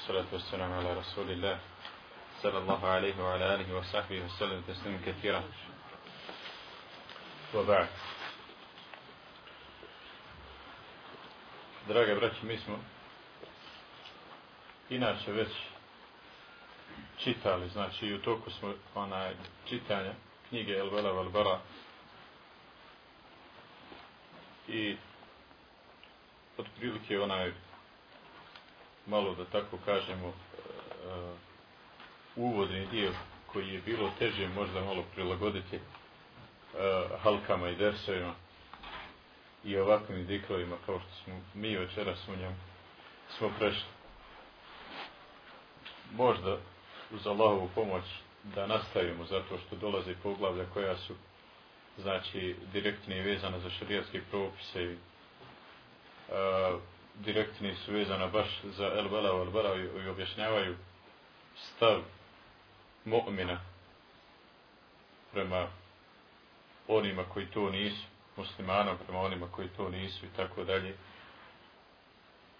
والصلاة والسلام على رسول الله صلى الله عليه وعلى آله وصحبه وسلم تسليما كثيرا وبعد Drage braći, mi smo inače već čitali, znači i u toku smo onaj čitanja knjige El Vela Valbara i otprilike onaj malo da tako kažemo uh, uvodni dio koji je bilo teže možda malo prilagoditi uh, halkama i dersovima i ovakvim diklovima kao što smo mi večeras u njemu smo prešli. Možda uz Allahovu pomoć da nastavimo zato što dolaze poglavlja koja su znači direktni i vezana za šarijatske propise i uh, direktni su vezana baš za El Bela El Bela i, i objašnjavaju stav mu'mina prema onima koji to nisu, muslimanom prema onima koji to nisu i tako dalje.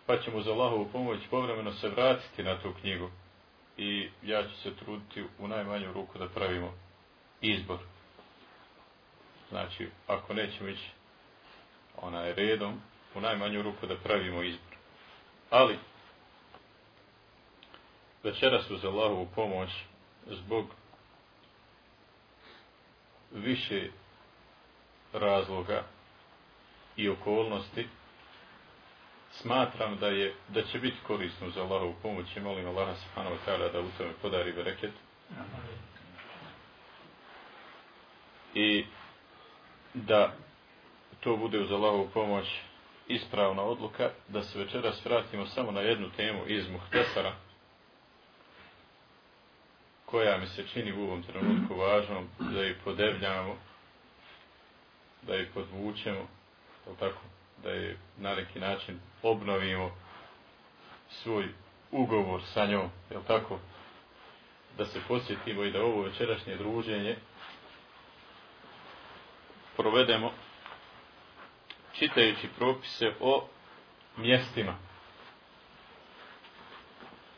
Pa ćemo za Allahovu pomoć povremeno se vratiti na tu knjigu i ja ću se truditi u najmanju ruku da pravimo izbor. Znači, ako nećemo ići onaj redom, u najmanju ruku da pravimo izbor. Ali, večeras uz Allahovu pomoć, zbog više razloga i okolnosti, smatram da je da će biti korisno za Allahovu pomoć i molim Allaha subhanahu wa ta'ala da u tome podari bereket. I da to bude uz Allahovu pomoć ispravna odluka da se večeras vratimo samo na jednu temu iz Muhtesara koja mi se čini u ovom trenutku važnom da je podebljamo da je podvučemo tako, da je na neki način obnovimo svoj ugovor sa njom je tako? Da se posjetimo i da ovo večerašnje druženje provedemo čitajući propise o mjestima.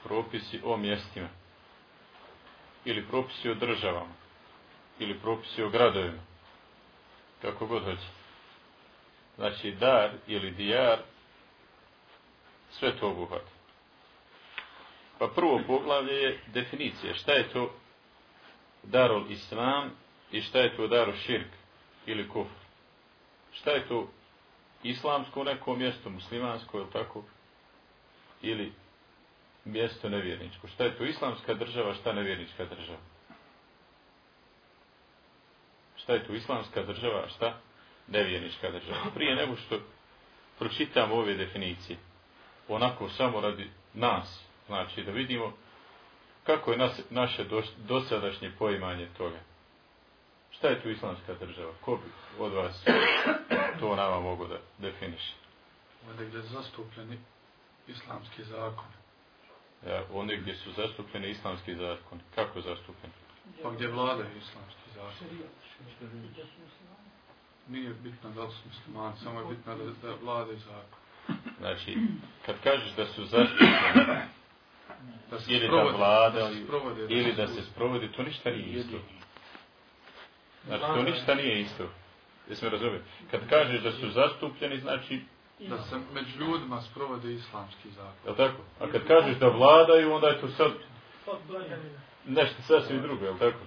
Propisi o mjestima. Ili propisi o državama. Ili propisi o gradovima. Kako god hoće. Znači, dar ili dijar, sve to obuhvata. Pa prvo poglavlje je definicija. Šta je to darul islam i šta je to darul širk ili kufr? Šta je to islamsko neko mjesto, muslimansko, je tako? Ili mjesto nevjerničko. Šta je to islamska država, šta nevjernička država? Šta je to islamska država, šta nevjernička država? Prije nego što pročitam ove definicije, onako samo radi nas, znači da vidimo kako je nas, naše dosadašnje poimanje toga. Šta je tu islamska država? Ko bi od vas to nama mogu da definiše? Onda gdje su zastupljeni islamski zakon. Ja, onda gdje su zastupljeni islamski zakon. Kako je zastupljeni? Pa gdje vlada islamski zakon? Nije bitno da li su muslimani, samo je bitno da, da vlada zakon. Znači, kad kažeš da su zastupljeni, da se ili sprovodi, da vlada, da se sprovodi, ili da se sprovodi, to ništa nije isto. Znači, to ništa nije isto. Jesi me? Kad kažeš da su zastupljeni, znači... Da se među ljudima sprovode islamski zakon. Je tako? A kad kažeš da vladaju, onda je to sad... Nešto sasvim drugo, je tako?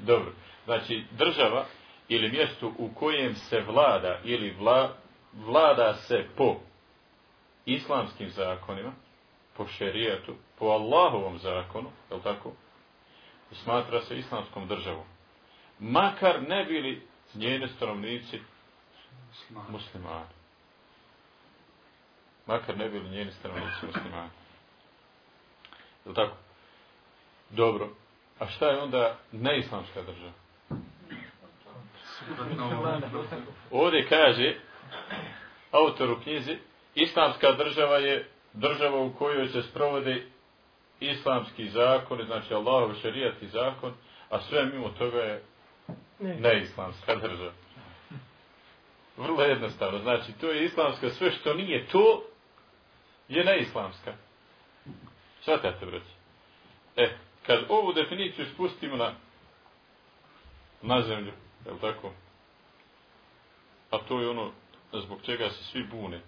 Dobro. Znači, država ili mjesto u kojem se vlada ili vla, vlada se po islamskim zakonima, po šerijatu, po Allahovom zakonu, je tako? Smatra se islamskom državom makar ne bili njene stanovnici muslimani. Makar ne bili njeni stanovnici muslimani. Je tako? Dobro. A šta je onda neislamska država? Ovdje kaže autor u knjizi islamska država je država u kojoj se sprovode islamski zakon, znači Allahov šarijat i zakon, a sve mimo toga je ne islamska država. Vrlo jednostavno. Znači, to je islamska sve što nije to, je neislamska. Svatate, braći. E, kad ovu definiciju spustimo na, na zemlju, je li tako? A to je ono zbog čega se svi bune.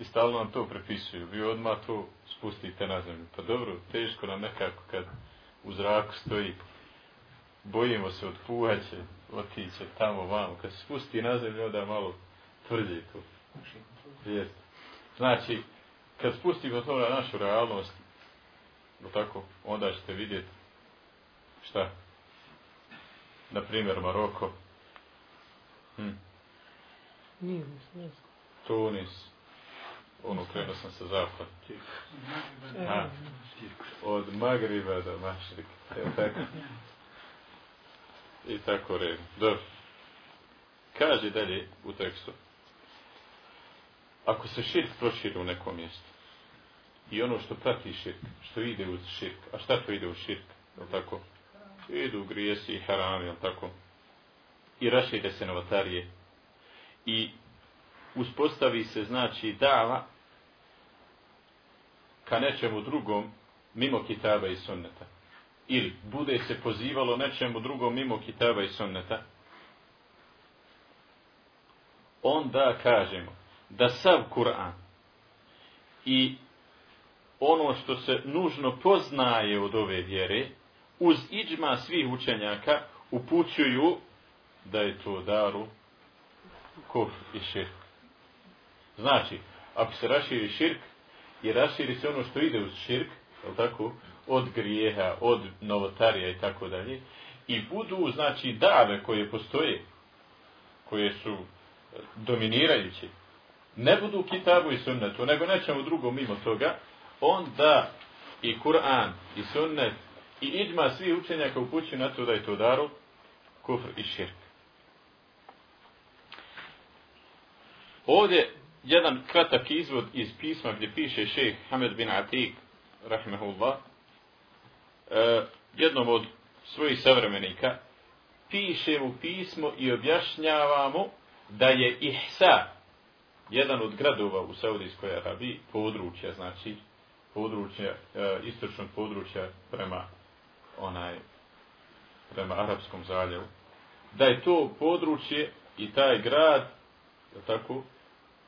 I stalno nam to prepisuju. Vi odmah to spustite na zemlju. Pa dobro, teško nam nekako kad u zraku stoji. Bojimo se od puhaće, otiće tamo vamo. Kad se spusti na zemlju, onda malo tvrđe to. Jest. Znači, kad spustimo to na našu realnost, no tako, onda ćete vidjeti šta? Na primjer, Maroko. Hm. Tunis. Ono, krenuo sam sa zapad. Ha. Od Magriba do Mašrika. Evo tako. I tako red. Dobro. Kaže dalje u tekstu. Ako se širk proširi u nekom mjestu, i ono što prati širk, što ide uz širk, a šta to ide u širk, je tako? Idu grijesi i harami, je tako? I rašire se novatarije. I uspostavi se, znači, dava ka nečemu drugom mimo kitaba i sunneta. Ili bude se pozivalo nečemu drugom mimo kitaba i sunneta. Onda kažemo da sav Kur'an i ono što se nužno poznaje od ove vjere, uz iđma svih učenjaka upućuju da je to daru kuf i širk. Znači, ako se raširi širk, i raširi se ono što ide uz širk, je tako, od grijeha, od novotarija i tako dalje, i budu, znači, dave koje postoje, koje su dominirajući, ne budu u kitabu i sunnetu, nego nečemu drugom mimo toga, onda i Kur'an, i sunnet, i idma svi učenjaka upućuju na to da je to daru, kufr i širk. Ovdje jedan kratak izvod iz pisma gdje piše šejh Hamed bin Atik, rahmehullah, E, jednom od svojih savremenika, piše mu pismo i objašnjava mu da je Ihsa, jedan od gradova u Saudijskoj Arabiji, područja, znači, područja, e, istočnog područja prema onaj, prema Arabskom zaljevu, da je to područje i taj grad, tako,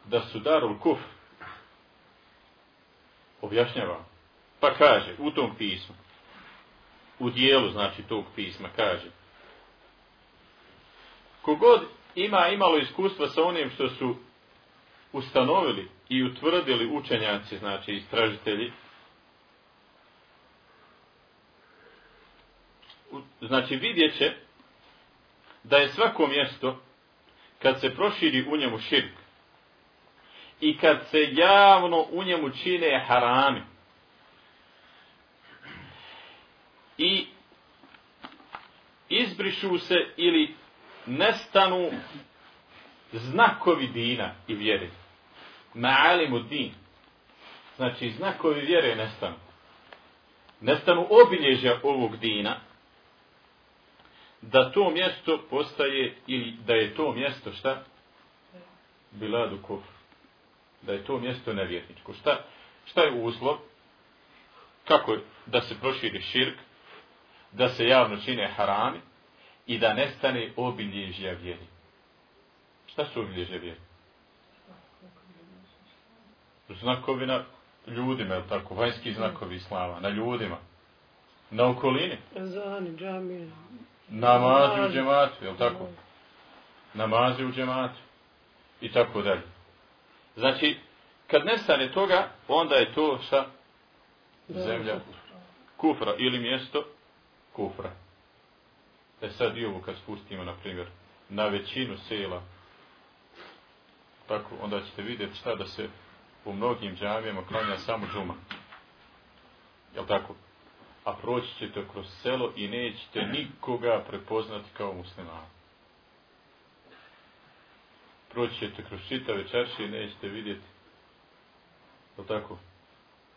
da su darul kuf objašnjava. Pa kaže u tom pismu u dijelu znači tog pisma kaže. Kogod ima imalo iskustva sa onim što su ustanovili i utvrdili učenjaci znači istražitelji znači vidjet će da je svako mjesto kad se proširi u njemu širk i kad se javno u njemu čine harami i izbrišu se ili nestanu znakovi dina i vjere. Ma'alimu din. Znači, znakovi vjere nestanu. Nestanu obilježja ovog dina, da to mjesto postaje, ili da je to mjesto šta? Biladu kufr da je to mjesto nevjetničko. Šta, šta je uslov? Kako je da se proširi širk, da se javno čine harami i da nestane obilježja vjeri. Šta su obilježja vjeri? Znakovi na ljudima, je tako? Vanjski znakovi islama, na ljudima. Na okolini. Zani, džami. Namazi u džematu, je tako? Namazi u džematu. I tako dalje. Znači, kad nestane toga, onda je to sa zemlja kufra ili mjesto kufra. E sad i ovo kad spustimo, na primjer, na većinu sela, tako, onda ćete vidjeti šta da se u mnogim džamijama klanja samo džuma. Jel tako? A proći ćete kroz selo i nećete nikoga prepoznati kao muslimana proći ćete kroz čitave čarše i nećete vidjeti o tako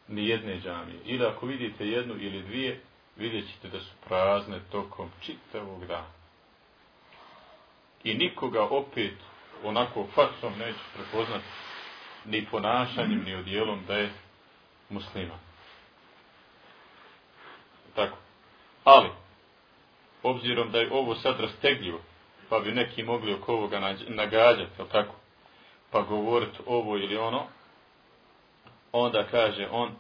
ni jedne džamije. Ili ako vidite jednu ili dvije, vidjet ćete da su prazne tokom čitavog dana. I nikoga opet onako faksom neće prepoznati ni ponašanjem, ni odjelom da je musliman. Tako. Ali, obzirom da je ovo sad rastegljivo, pa bi neki mogli oko ovoga nagađati, tako? Pa govoriti ovo ili ono, onda kaže on,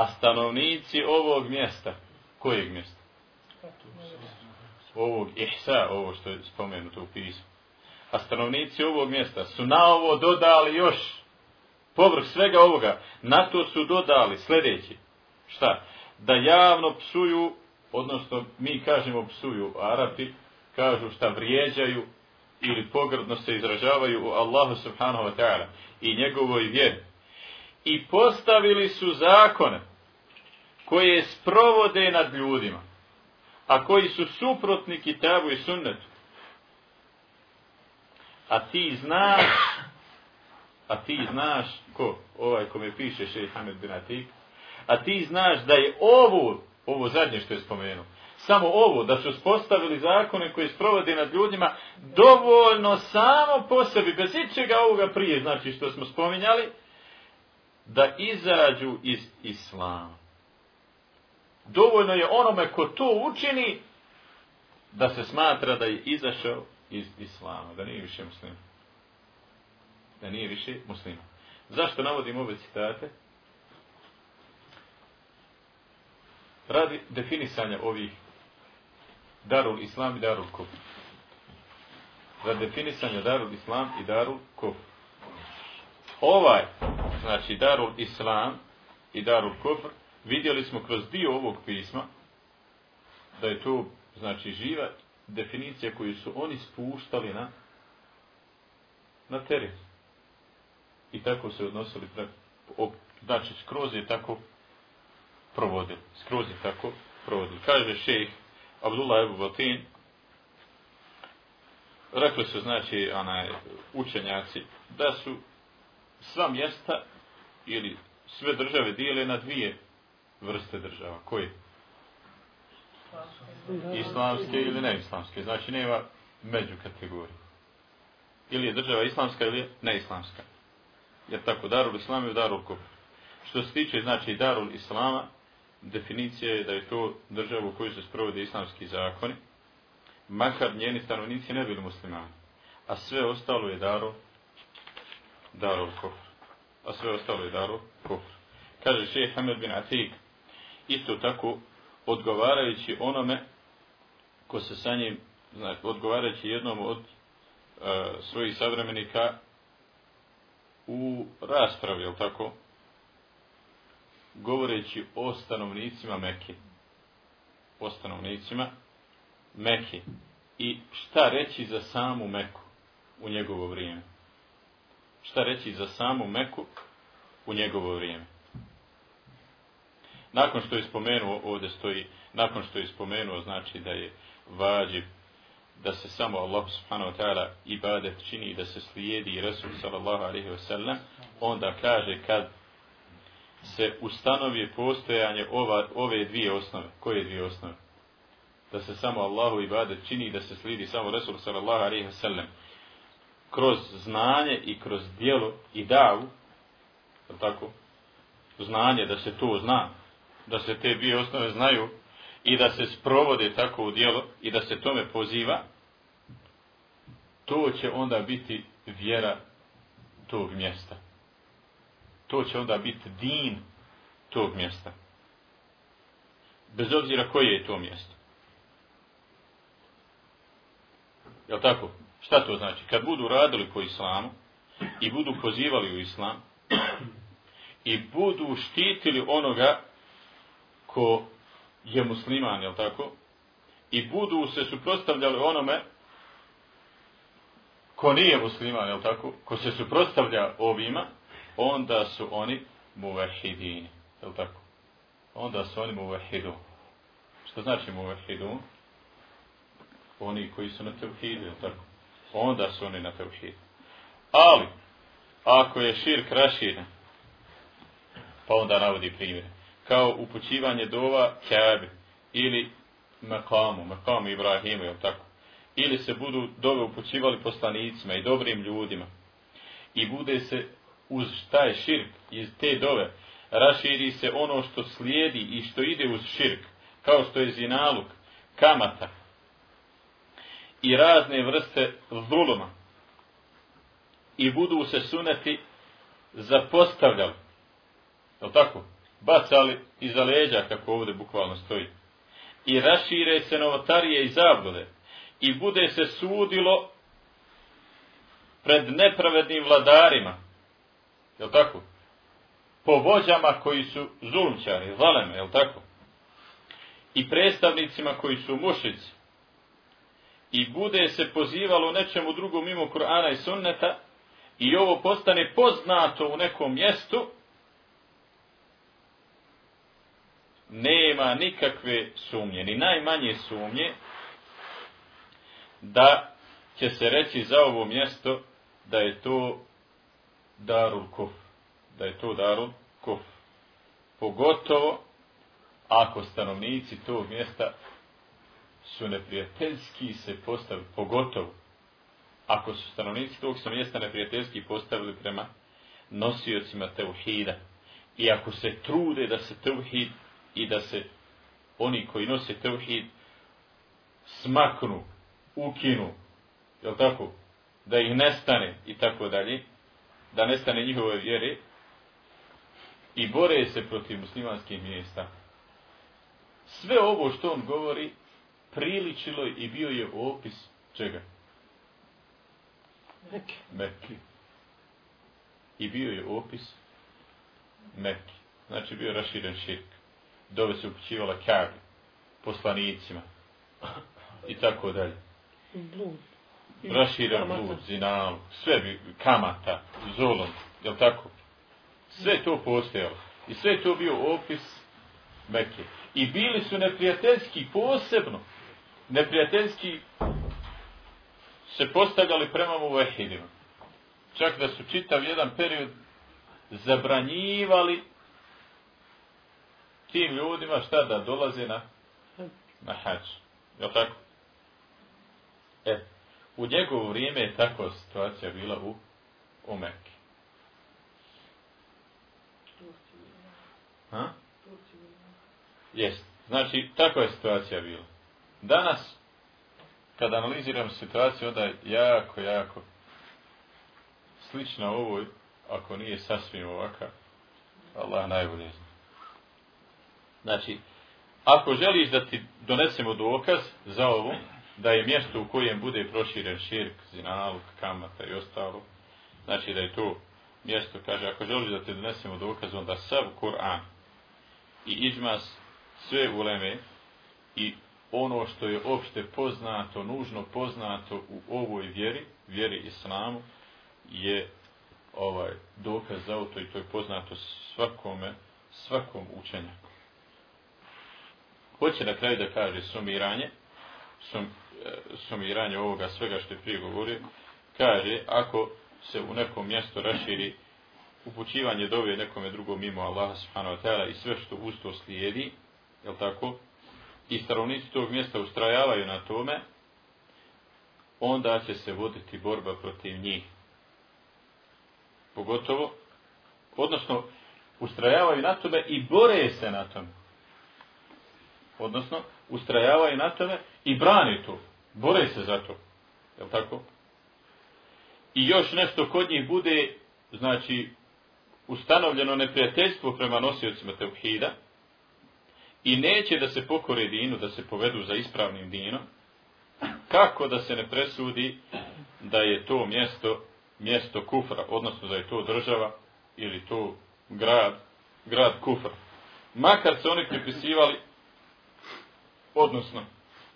a stanovnici ovog mjesta, kojeg mjesta? Ovog ihsa, ovo što je spomenuto u pismu. A stanovnici ovog mjesta su na ovo dodali još, povrh svega ovoga, na to su dodali sljedeći. Šta? Da javno psuju, odnosno mi kažemo psuju, Arapi kažu šta vrijeđaju ili pogrdno se izražavaju u Allahu subhanahu wa ta'ala i njegovoj vjeri. I postavili su zakone koje sprovode nad ljudima, a koji su suprotni kitabu i sunnetu. A ti znaš, a ti znaš, ko, ovaj ko piše šeji Hamed bin Atik, a ti znaš da je ovo, ovo zadnje što je spomenuo, samo ovo, da su spostavili zakone koji sprovode nad ljudima, dovoljno samo po sebi, bez ičega ovoga prije, znači što smo spominjali, da izađu iz islama dovoljno je onome ko to učini da se smatra da je izašao iz islama, da nije više musliman. Da nije više musliman. Zašto navodim ove citate? Radi definisanja ovih darul islam i darul kufr. Za definisanje darul islam i darul kufr. Ovaj, znači darul islam i darul kufr, vidjeli smo kroz dio ovog pisma da je to znači živa definicija koju su oni spuštali na na teren. I tako se odnosili pre, op, znači skroz je tako provodili. Skroz je tako provodili. Kaže šejh Abdullah Ebu Batin rekli su znači onaj, učenjaci da su sva mjesta ili sve države dijele na dvije vrste država. Koje? Islamske ili neislamske. Znači nema među kategorije. Ili je država islamska ili je neislamska. Jer tako darul islam je darul kufr. Što se tiče znači darul islama, definicija je da je to država u kojoj se sprovode islamski zakoni, makar njeni stanovnici ne bili muslimani. A sve ostalo je darul, darul kufr. A sve ostalo je darul kufr. Kaže šeha Hamed bin Atik, isto tako odgovarajući onome ko se sa njim, znači odgovarajući jednom od uh, svojih savremenika u raspravi, jel tako, govoreći o stanovnicima Mekke. O stanovnicima Mekke. I šta reći za samu Meku u njegovo vrijeme? Šta reći za samu Meku u njegovo vrijeme? Nakon što je spomenuo, ovdje stoji, nakon što je spomenuo, znači da je vađib da se samo Allah subhanahu wa ta'ala ibadet čini da se slijedi Resul sallallahu alaihi wa sallam, onda kaže kad se ustanovi postojanje ova, ove dvije osnove. Koje dvije osnove? Da se samo Allahu ibadet čini da se slijedi samo Resul sallallahu alaihi wa sallam kroz znanje i kroz dijelo i davu, tako, znanje da se to zna, da se te dvije osnove znaju i da se sprovode tako u dijelo i da se tome poziva, to će onda biti vjera tog mjesta. To će onda biti din tog mjesta. Bez obzira koje je to mjesto. Je tako? Šta to znači? Kad budu radili po islamu i budu pozivali u islam i budu štitili onoga ko je musliman, jel tako? I budu se suprotstavljali onome ko nije musliman, jel tako? Ko se suprotstavlja ovima, onda su oni muvahidini, jel tako? Onda su oni muvahidun. Što znači muvahidun? Oni koji su na tevhidu, jel tako? Onda su oni na tevhidu. Ali, ako je širk raširen, pa onda navodi primjer kao upućivanje dova Kabe ili Mekamu, Mekamu Ibrahimu, je tako? Ili se budu dove upućivali poslanicima i dobrim ljudima. i bude se uz taj širk iz te dove, raširi se ono što slijedi i što ide uz širk, kao što je zinaluk, kamata i razne vrste zuluma i budu se suneti zapostavljali. Je tako? Bacali iza leđa, kako ovdje bukvalno stoji. I rašire se novotarije i zablude. I bude se sudilo pred nepravednim vladarima. Je tako? Po vođama koji su zulumčari, zaleme, je tako? I predstavnicima koji su mušici. I bude se pozivalo nečemu drugom mimo Kur'ana i sunneta, i ovo postane poznato u nekom mjestu, nema nikakve sumnje, ni najmanje sumnje, da će se reći za ovo mjesto da je to darul kuf. Da je to darul kuf. Pogotovo ako stanovnici tog mjesta su neprijateljski se postavili, pogotovo ako su stanovnici tog mjesta neprijateljski postavili prema nosiocima teuhida i ako se trude da se teuhid i da se oni koji nose teuhid smaknu, ukinu, je tako, da ih nestane i tako dalje, da nestane njihove vjere i bore se protiv muslimanskih mjesta. Sve ovo što on govori priličilo i bio je opis čega? Mekke. Mekke. I bio je opis Mekke. Znači bio je raširen širk. Dove se upućivala kabi, poslanicima i tako dalje. Blud. Kamata. blud, zinal, sve bi, kamata, zolom, jel tako? Sve to postojalo. I sve to bio opis Mekke. I bili su neprijateljski posebno. Neprijateljski se postavljali prema muvehidima. Čak da su čitav jedan period zabranjivali tim ljudima šta da dolaze na, na hađ. Je tako? E, u njegovo vrijeme je tako situacija bila u, u Mekke. Ha? Jest. Znači, takva je situacija bila. Danas, kada analiziram situaciju, onda je jako, jako slična ovoj, ako nije sasvim ovaka, Allah najbolje zna. Znači, ako želiš da ti donesemo dokaz za ovo, da je mjesto u kojem bude proširen širk, zinaluk, kamata i ostalo, znači da je to mjesto, kaže, ako želiš da ti donesemo dokaz, onda sav Kur'an i iđmas sve uleme i ono što je opšte poznato, nužno poznato u ovoj vjeri, vjeri islamu, je ovaj dokaz za to i to je poznato svakome, svakom učenjaku. Hoće na kraju da kaže sumiranje, sum, e, sumiranje ovoga svega što je prije govorio, kaže ako se u nekom mjestu raširi upućivanje dove nekome drugom mimo Allaha subhanahu wa ta'ala i sve što usto to slijedi, je tako, i stanovnici tog mjesta ustrajavaju na tome, onda će se voditi borba protiv njih. Pogotovo, odnosno, ustrajavaju na tome i bore se na tome. Odnosno, ustrajavaju na tome i brane to. Bore se za to. Je tako? I još nešto kod njih bude, znači, ustanovljeno neprijateljstvo prema nosiocima Teuhida, i neće da se pokore dinu, da se povedu za ispravnim dinom, kako da se ne presudi da je to mjesto mjesto kufra, odnosno da je to država ili to grad, grad kufra. Makar se oni pripisivali, odnosno,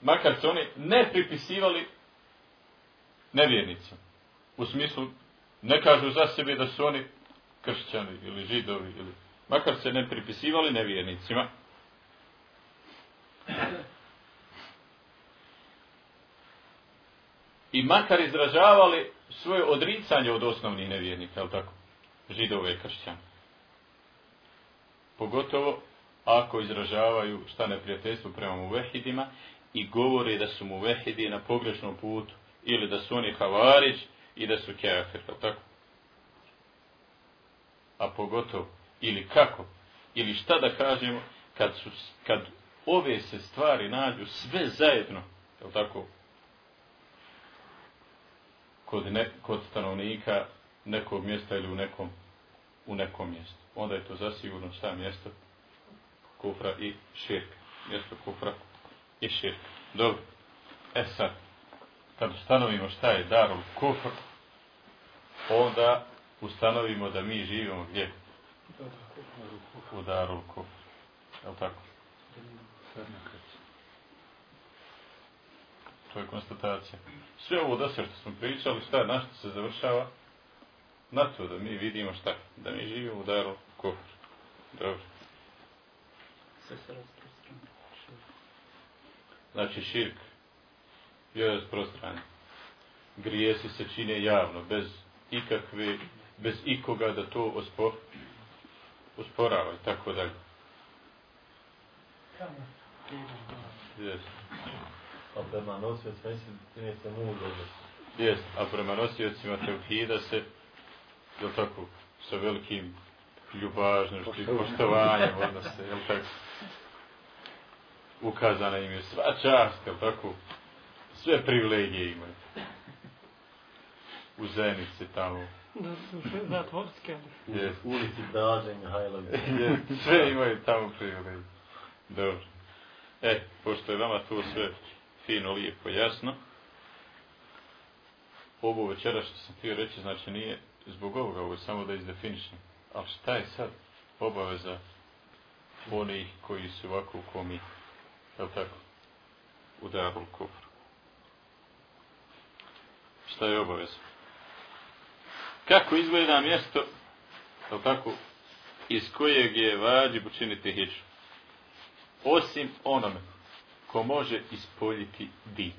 makar se oni ne pripisivali nevjernicima. U smislu, ne kažu za sebe da su oni kršćani ili židovi, ili, makar se ne pripisivali nevjernicima, I makar izražavali svoje odricanje od osnovnih nevjernika, je tako? Židove i kršćane. Pogotovo ako izražavaju šta neprijateljstvo prema muvehidima i govore da su muvehidi na pogrešnom putu ili da su oni havarić i da su kafir, je tako? a pogotovo, ili kako, ili šta da kažemo, kad, su, kad ove se stvari nađu sve zajedno, je tako, kod, ne, kod stanovnika nekog mjesta ili u nekom, u nekom mjestu. Onda je to zasigurno šta mjesto kufra i širka. Mjesto kufra i širka. Dobro. E sad, kad ustanovimo šta je darul kufr, onda ustanovimo da mi živimo gdje? U darul kufr. Je li tako? To je konstatacija. Sve ovo da se što smo pričali, šta je, našto se završava? Na to da mi vidimo šta? Da mi živimo u daru kufr. Dobro. Znači širk je rasprostranjen. Grijesi se čine javno, bez ikakve, bez ikoga da to ospo, usporava i tako dalje. Yes. A prema nosiocima time se mu Yes. A prema nosiocima tevhida se, je tako, sa velikim ljubažnošću i poštovanjem odnose, je tako? Ukazana im je sva čast, je tako? Sve privilegije imaju. U Zenici tamo. Da su sve zatvorske. Yes. U ulici Mihajlović. Yes. Sve imaju tamo privilegije. Dobro. E, pošto je vama to sve fino, lijepo, jasno, ovo večera što sam htio reći, znači nije zbog ovoga, ovo je samo da izdefinišem. Ali šta je sad obaveza onih koji su ovako u komi, je tako, u Darul Kufru? Šta je obaveza? Kako izgleda mjesto, je tako, iz kojeg je vađib učiniti hijđu? Osim onome ko može ispoljiti din.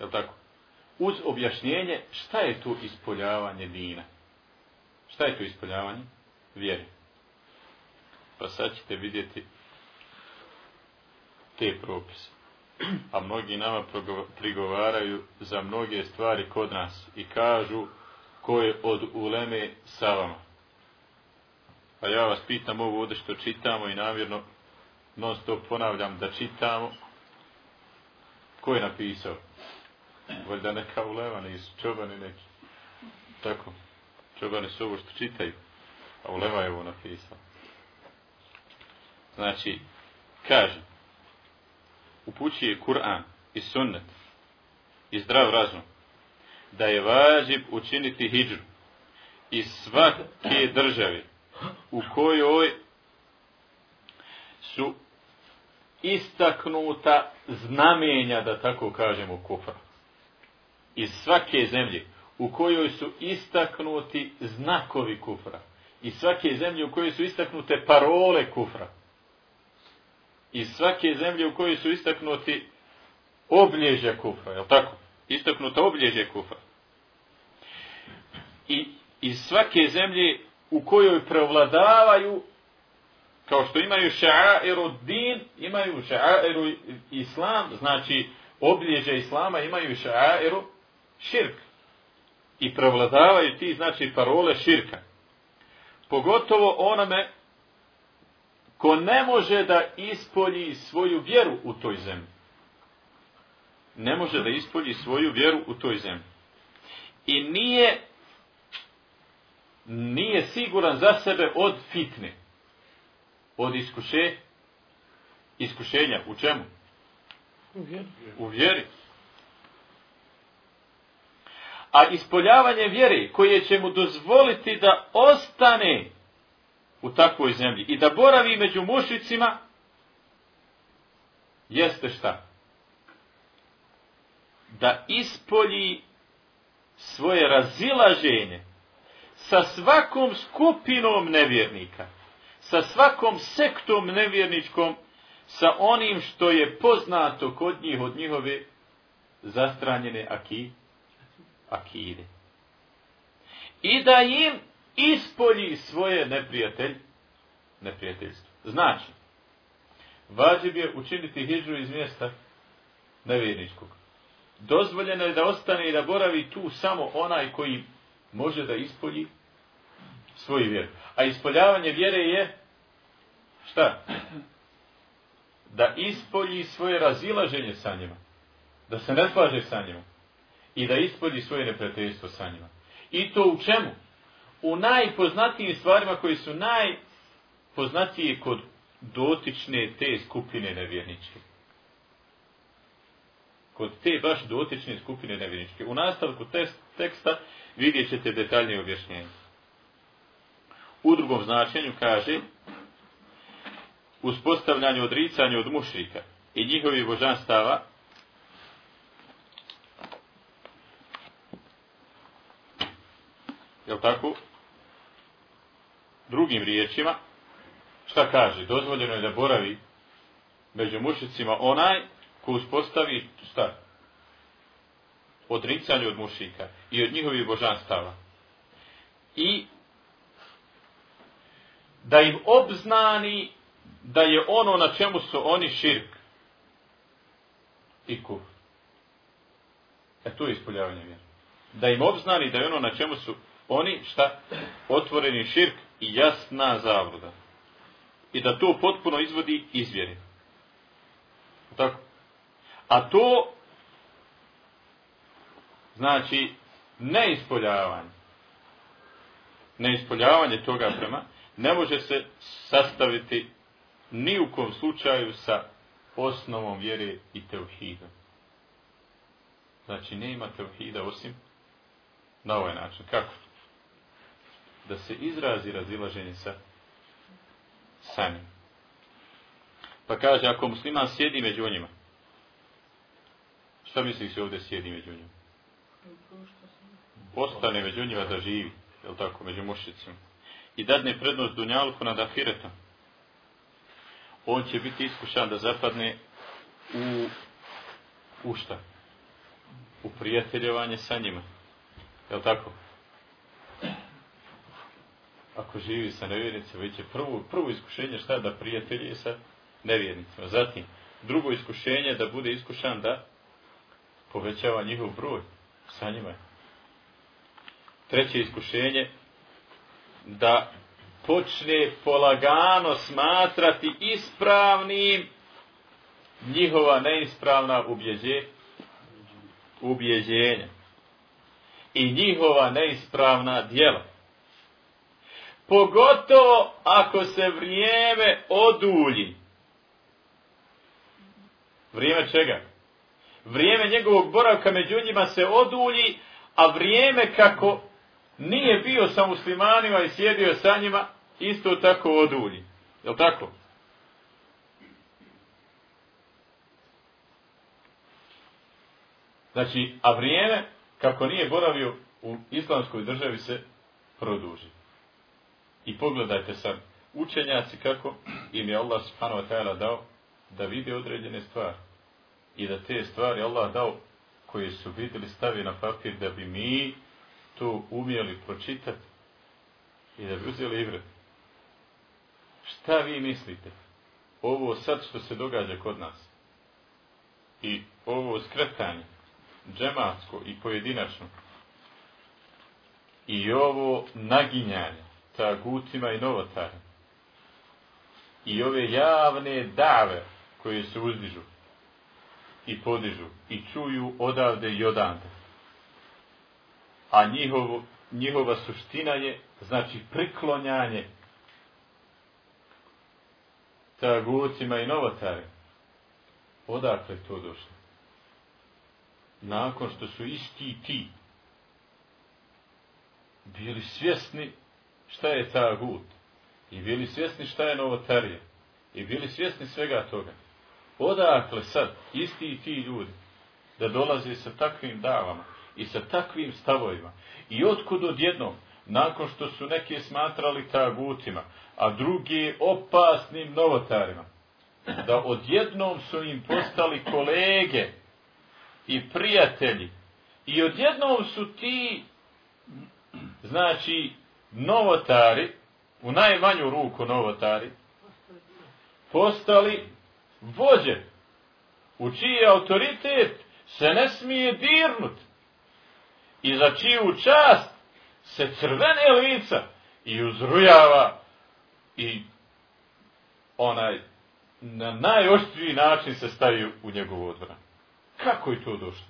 Je tako? Uz objašnjenje šta je to ispoljavanje dina. Šta je to ispoljavanje? Vjeri. Pa sad ćete vidjeti te propise. A mnogi nama prigovaraju za mnoge stvari kod nas i kažu ko je od uleme sa vama. A ja vas pitam ovo ovdje što čitamo i namjerno non stop ponavljam da čitamo. Ko je napisao? Valjda neka ulema nisu, čobani neki. Tako, čobani su ovo što čitaju. A ulema je ovo napisao. Znači, kaže, upućuje Kur'an i sunnet i zdrav razum da je važib učiniti hijđu iz svake države u kojoj su istaknuta znamenja, da tako kažemo, kufra. Iz svake zemlje u kojoj su istaknuti znakovi kufra. Iz svake zemlje u kojoj su istaknute parole kufra. Iz svake zemlje u kojoj su istaknuti oblježja kufra, je tako? Istaknuta oblježje kufra. I iz svake zemlje u kojoj prevladavaju kao što imaju ša'airu din, imaju ša'airu islam, znači oblježe islama imaju ša'airu širk. I prevladavaju ti, znači, parole širka. Pogotovo onome ko ne može da ispolji svoju vjeru u toj zemlji. Ne može da ispolji svoju vjeru u toj zemlji. I nije nije siguran za sebe od fitne od iskuše, iskušenja. U čemu? U vjeri. U vjeri. A ispoljavanje vjere koje će mu dozvoliti da ostane u takvoj zemlji i da boravi među mušicima, jeste šta? Da ispolji svoje razilaženje sa svakom skupinom nevjernika sa svakom sektom nevjerničkom, sa onim što je poznato kod njih od njihove zastranjene aki, akide. I da im ispolji svoje neprijatelj, neprijateljstvo. Znači, važib je učiniti hijđu iz mjesta nevjerničkog. Dozvoljeno je da ostane i da boravi tu samo onaj koji može da ispolji svoju vjeru. A ispoljavanje vjere je šta? Da ispolji svoje razilaženje sa njima. Da se ne slaže sa njima. I da ispolji svoje neprijateljstvo sa njima. I to u čemu? U najpoznatijim stvarima koji su najpoznatije kod dotične te skupine nevjerničke. Kod te baš dotične skupine nevjerničke. U nastavku teksta vidjet ćete detaljnije objašnjenje. U drugom značenju kaže uspostavljanje odricanja od mušrika i njihovih božanstava je tako? Drugim riječima, šta kaže? Dozvoljeno je da boravi među mušicima onaj ko uspostavi šta? Odricanje od mušika i od njihovih božanstava. I da im obznani da je ono na čemu su oni širk i kuf. E to je ispoljavanje vjera. Da im obznani da je ono na čemu su oni, šta? Otvoreni širk i jasna zavruda. I da to potpuno izvodi iz vjere. Tako. A to znači neispoljavanje. Neispoljavanje toga prema ne može se sastaviti ni u kom slučaju sa osnovom vjere i teuhida. Znači, ne ima teuhida osim na ovaj način. Kako? Da se izrazi razilaženje sa samim. Pa kaže, ako musliman sjedi među njima, šta misliš se ovdje sjedi među njima? Ostane među njima da živi, je tako, među mušicima i dadne prednost dunjalku nad ahiretom, on će biti iskušan da zapadne u, u šta? U prijateljevanje sa njima. Je tako? Ako živi sa nevjernicima, već je prvo, prvo iskušenje šta da prijatelji sa nevjernicima. Zatim, drugo iskušenje da bude iskušan da povećava njihov broj sa njima. Treće iskušenje da počne polagano smatrati ispravnim njihova neispravna ubjeđe, ubjeđenja i njihova neispravna djela. Pogotovo ako se vrijeme odulji. Vrijeme čega? Vrijeme njegovog boravka među njima se odulji, a vrijeme kako nije bio sa muslimanima i sjedio sa njima, isto tako odulji. Je tako? Znači, a vrijeme, kako nije boravio u islamskoj državi, se produži. I pogledajte sad, učenjaci kako im je Allah subhanahu wa ta'ala dao da vide određene stvari. I da te stvari Allah dao koje su vidjeli stavi na papir da bi mi to umjeli pročitati i da bi uzeli igre. Šta vi mislite? Ovo sad što se događa kod nas i ovo skretanje džematsko i pojedinačno i ovo naginjanje tagutima i novotarima i ove javne dave koje se uzdižu i podižu i čuju odavde i odande a njihov, njihova suština je, znači, priklonjanje tagucima i novotare. Odakle to došlo? Nakon što su isti ti bili svjesni šta je tagut i bili svjesni šta je novotarija i bili svjesni svega toga. Odakle sad isti i ti ljudi da dolaze sa takvim davama i sa takvim stavovima. I otkud odjednom, nakon što su neke smatrali tagutima, a drugi opasnim novotarima, da odjednom su im postali kolege i prijatelji. I odjednom su ti, znači, novotari, u najmanju ruku novotari, postali vođe, u čiji autoritet se ne smije dirnuti i za čiju čast se crvene lica i uzrujava i onaj na najoštriji način se stavi u njegovu odbranu. Kako je to došlo?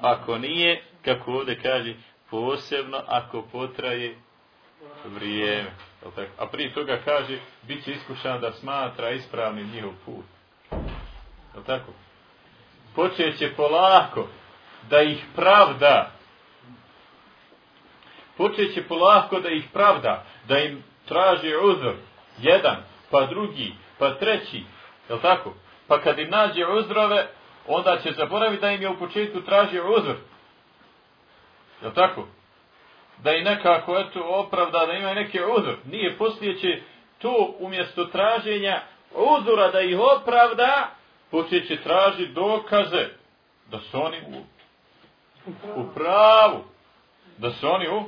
Ako nije, kako ovdje kaže, posebno ako potraje vrijeme. A prije toga kaže, bit će iskušan da smatra ispravnim njihov put. Je tako? Počeće polako da ih pravda. Počeće polako da ih pravda, da im traži uzor. Jedan, pa drugi, pa treći. Je tako? Pa kad im nađe uzrove, onda će zaboraviti da im je u početku tražio uzor. Je tako? Da i nekako eto opravda da ima neki uzor. Nije poslije će to umjesto traženja uzora da ih opravda, poslije traži dokaze da su oni u, u pravu. Da su oni u,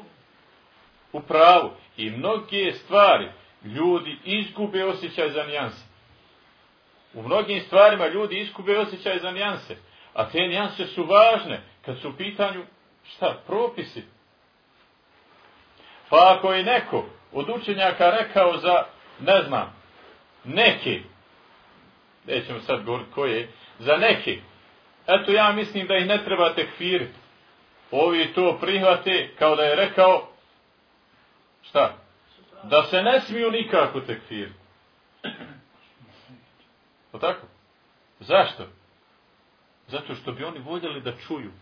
u pravu. I mnoge stvari ljudi izgube osjećaj za nijanse. U mnogim stvarima ljudi iskube osjećaj za nijanse. A te nijanse su važne kad su u pitanju šta? Propisi. Pa ako je neko od učenjaka rekao za, ne znam, neki, nećemo sad govoriti koje, za neki, eto ja mislim da ih ne treba tekfiriti. Ovi to prihvate kao da je rekao, šta? Da se ne smiju nikako tekfiriti. O tako? Zašto? Zato što bi oni voljeli da čuju.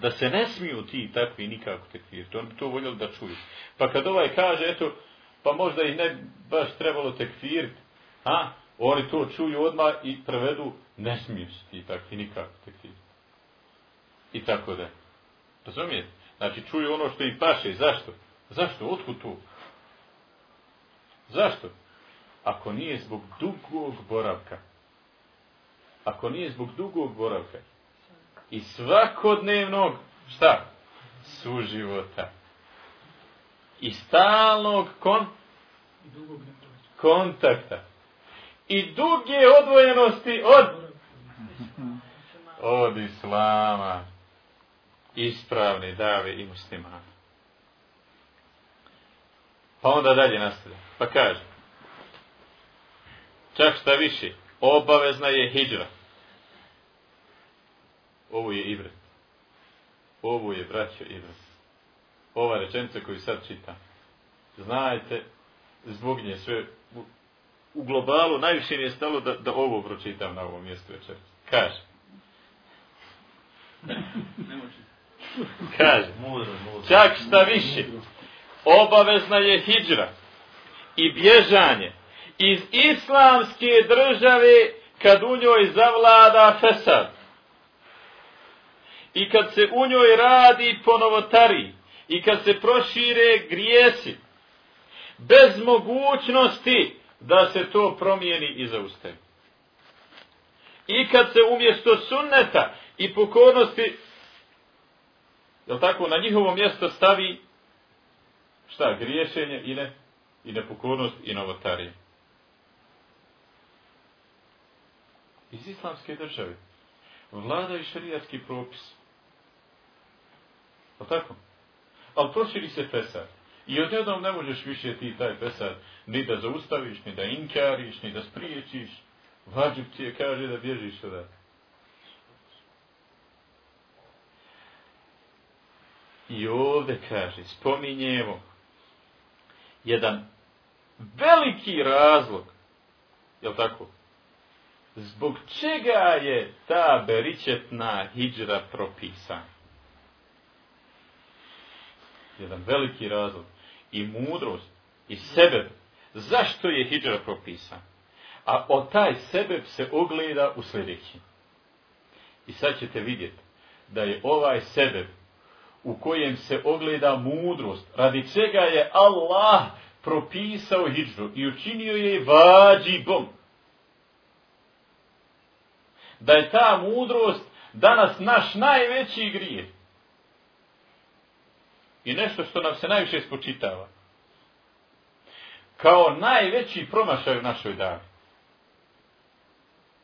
Da se ne smiju ti takvi nikako tekfiriti. Oni bi to voljeli da čuju. Pa kad ovaj kaže, eto, pa možda ih ne baš trebalo tekfiriti, a? Oni to čuju odmah i prevedu, ne smiju se ti takvi nikako tekfiriti. I tako da. Razumijete? Znači, čuju ono što im paše. Zašto? Zašto? Otkud tu? Zašto? Ako nije zbog dugog boravka ako nije zbog dugog boravka i svakodnevnog, šta? Suživota. I stalnog kon, kontakta. I duge odvojenosti od od islama ispravni dave i muslimana. Pa onda dalje nastavlja. Pa kaže. Čak šta više, obavezna je hijđra. Ovo je ibret. Ovo je, braćo, ibret. Ova rečenica koju sad čitam. Znajte, zbog nje sve u, u globalu najviše mi je stalo da, da ovo pročitam na ovom mjestu večer. Kaže. Kaže. Čak šta više. Obavezna je hijđra i bježanje iz islamske države kad u njoj zavlada fesad i kad se u njoj radi ponovotari i kad se prošire grijesi bez mogućnosti da se to promijeni i zaustavi. I kad se umjesto sunneta i pokornosti je tako, na njihovo mjesto stavi šta, griješenje i ne, i nepokornost i novotarije. Iz islamske države vladaju šarijatski propis. Pa tako? Ali proširi se pesad. I odjednom ne možeš više ti taj pesad ni da zaustaviš, ni da inkariš, ni da spriječiš. Vađup ti je kaže da bježiš od I ovdje kaže, spominjemo jedan veliki razlog, je tako? Zbog čega je ta beričetna hijđra propisana? Jedan veliki razlog. I mudrost i sebe zašto je hijđara propisan? A o taj sebe se ogleda u sljedećem. I sad ćete vidjeti da je ovaj sebe u kojem se ogleda mudrost radi čega je Allah propisao hijđru i učinio je vađibom. Da je ta mudrost danas naš najveći grijeh i nešto što nam se najviše spočitava. Kao najveći promašaj u našoj dani.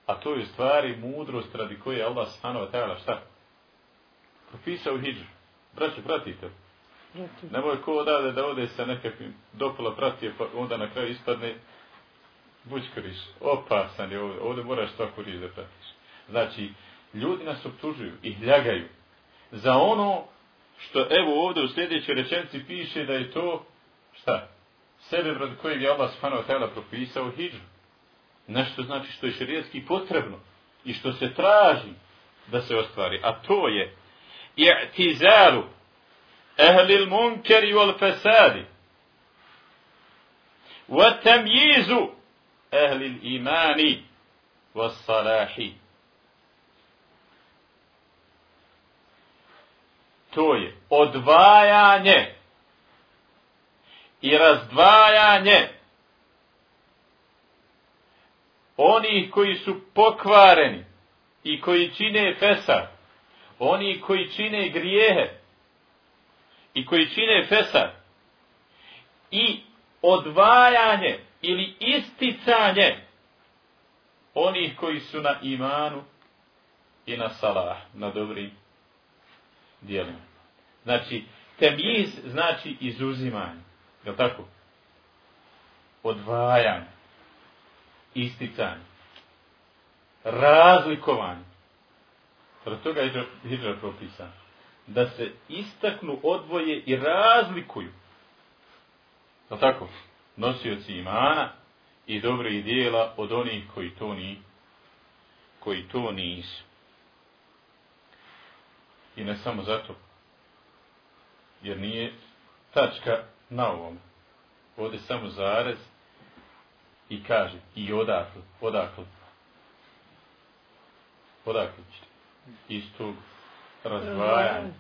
A to je stvari mudrost radi koje Allah subhanahu wa ta'ala šta? Propisao hijđu. Braću, pratite. Protiv. Nemoj ko odavde da ode sa nekakvim dopola pratije, pa onda na kraju ispadne bućkoriš. Opasan je ovdje. Ovdje moraš svaku riječ da pratiš. Znači, ljudi nas optužuju i hljagaju za ono što evo ovdje u sljedećoj rečenci piše da je to šta? Sebe radi kojeg je Allah subhanahu wa ta'ala propisao hijđu. Nešto znači što je širijetski potrebno i što se traži da se ostvari. A to je i'tizaru ehlil munkeri wal fasadi wa tamjizu ehlil imani was salahi. To je odvajanje i razdvajanje. Oni koji su pokvareni i koji čine fesad, oni koji čine grijehe i koji čine fesad i odvajanje ili isticanje onih koji su na imanu i na salah, na dobrim dijelima. Znači, temjiz znači izuzimanje. Je li tako? Odvajanje. Isticanje. Razlikovanje. Zbog toga je hijđa propisan. Da se istaknu, odvoje i razlikuju. Je li tako? Nosioci imana i dobre dijela od onih koji to ni koji to nisu. I ne samo zato, jer nije tačka na ovom. Ovdje samo zarez i kaže i odakle, odakle. Odakle ćete. Iz tog razdvajanja.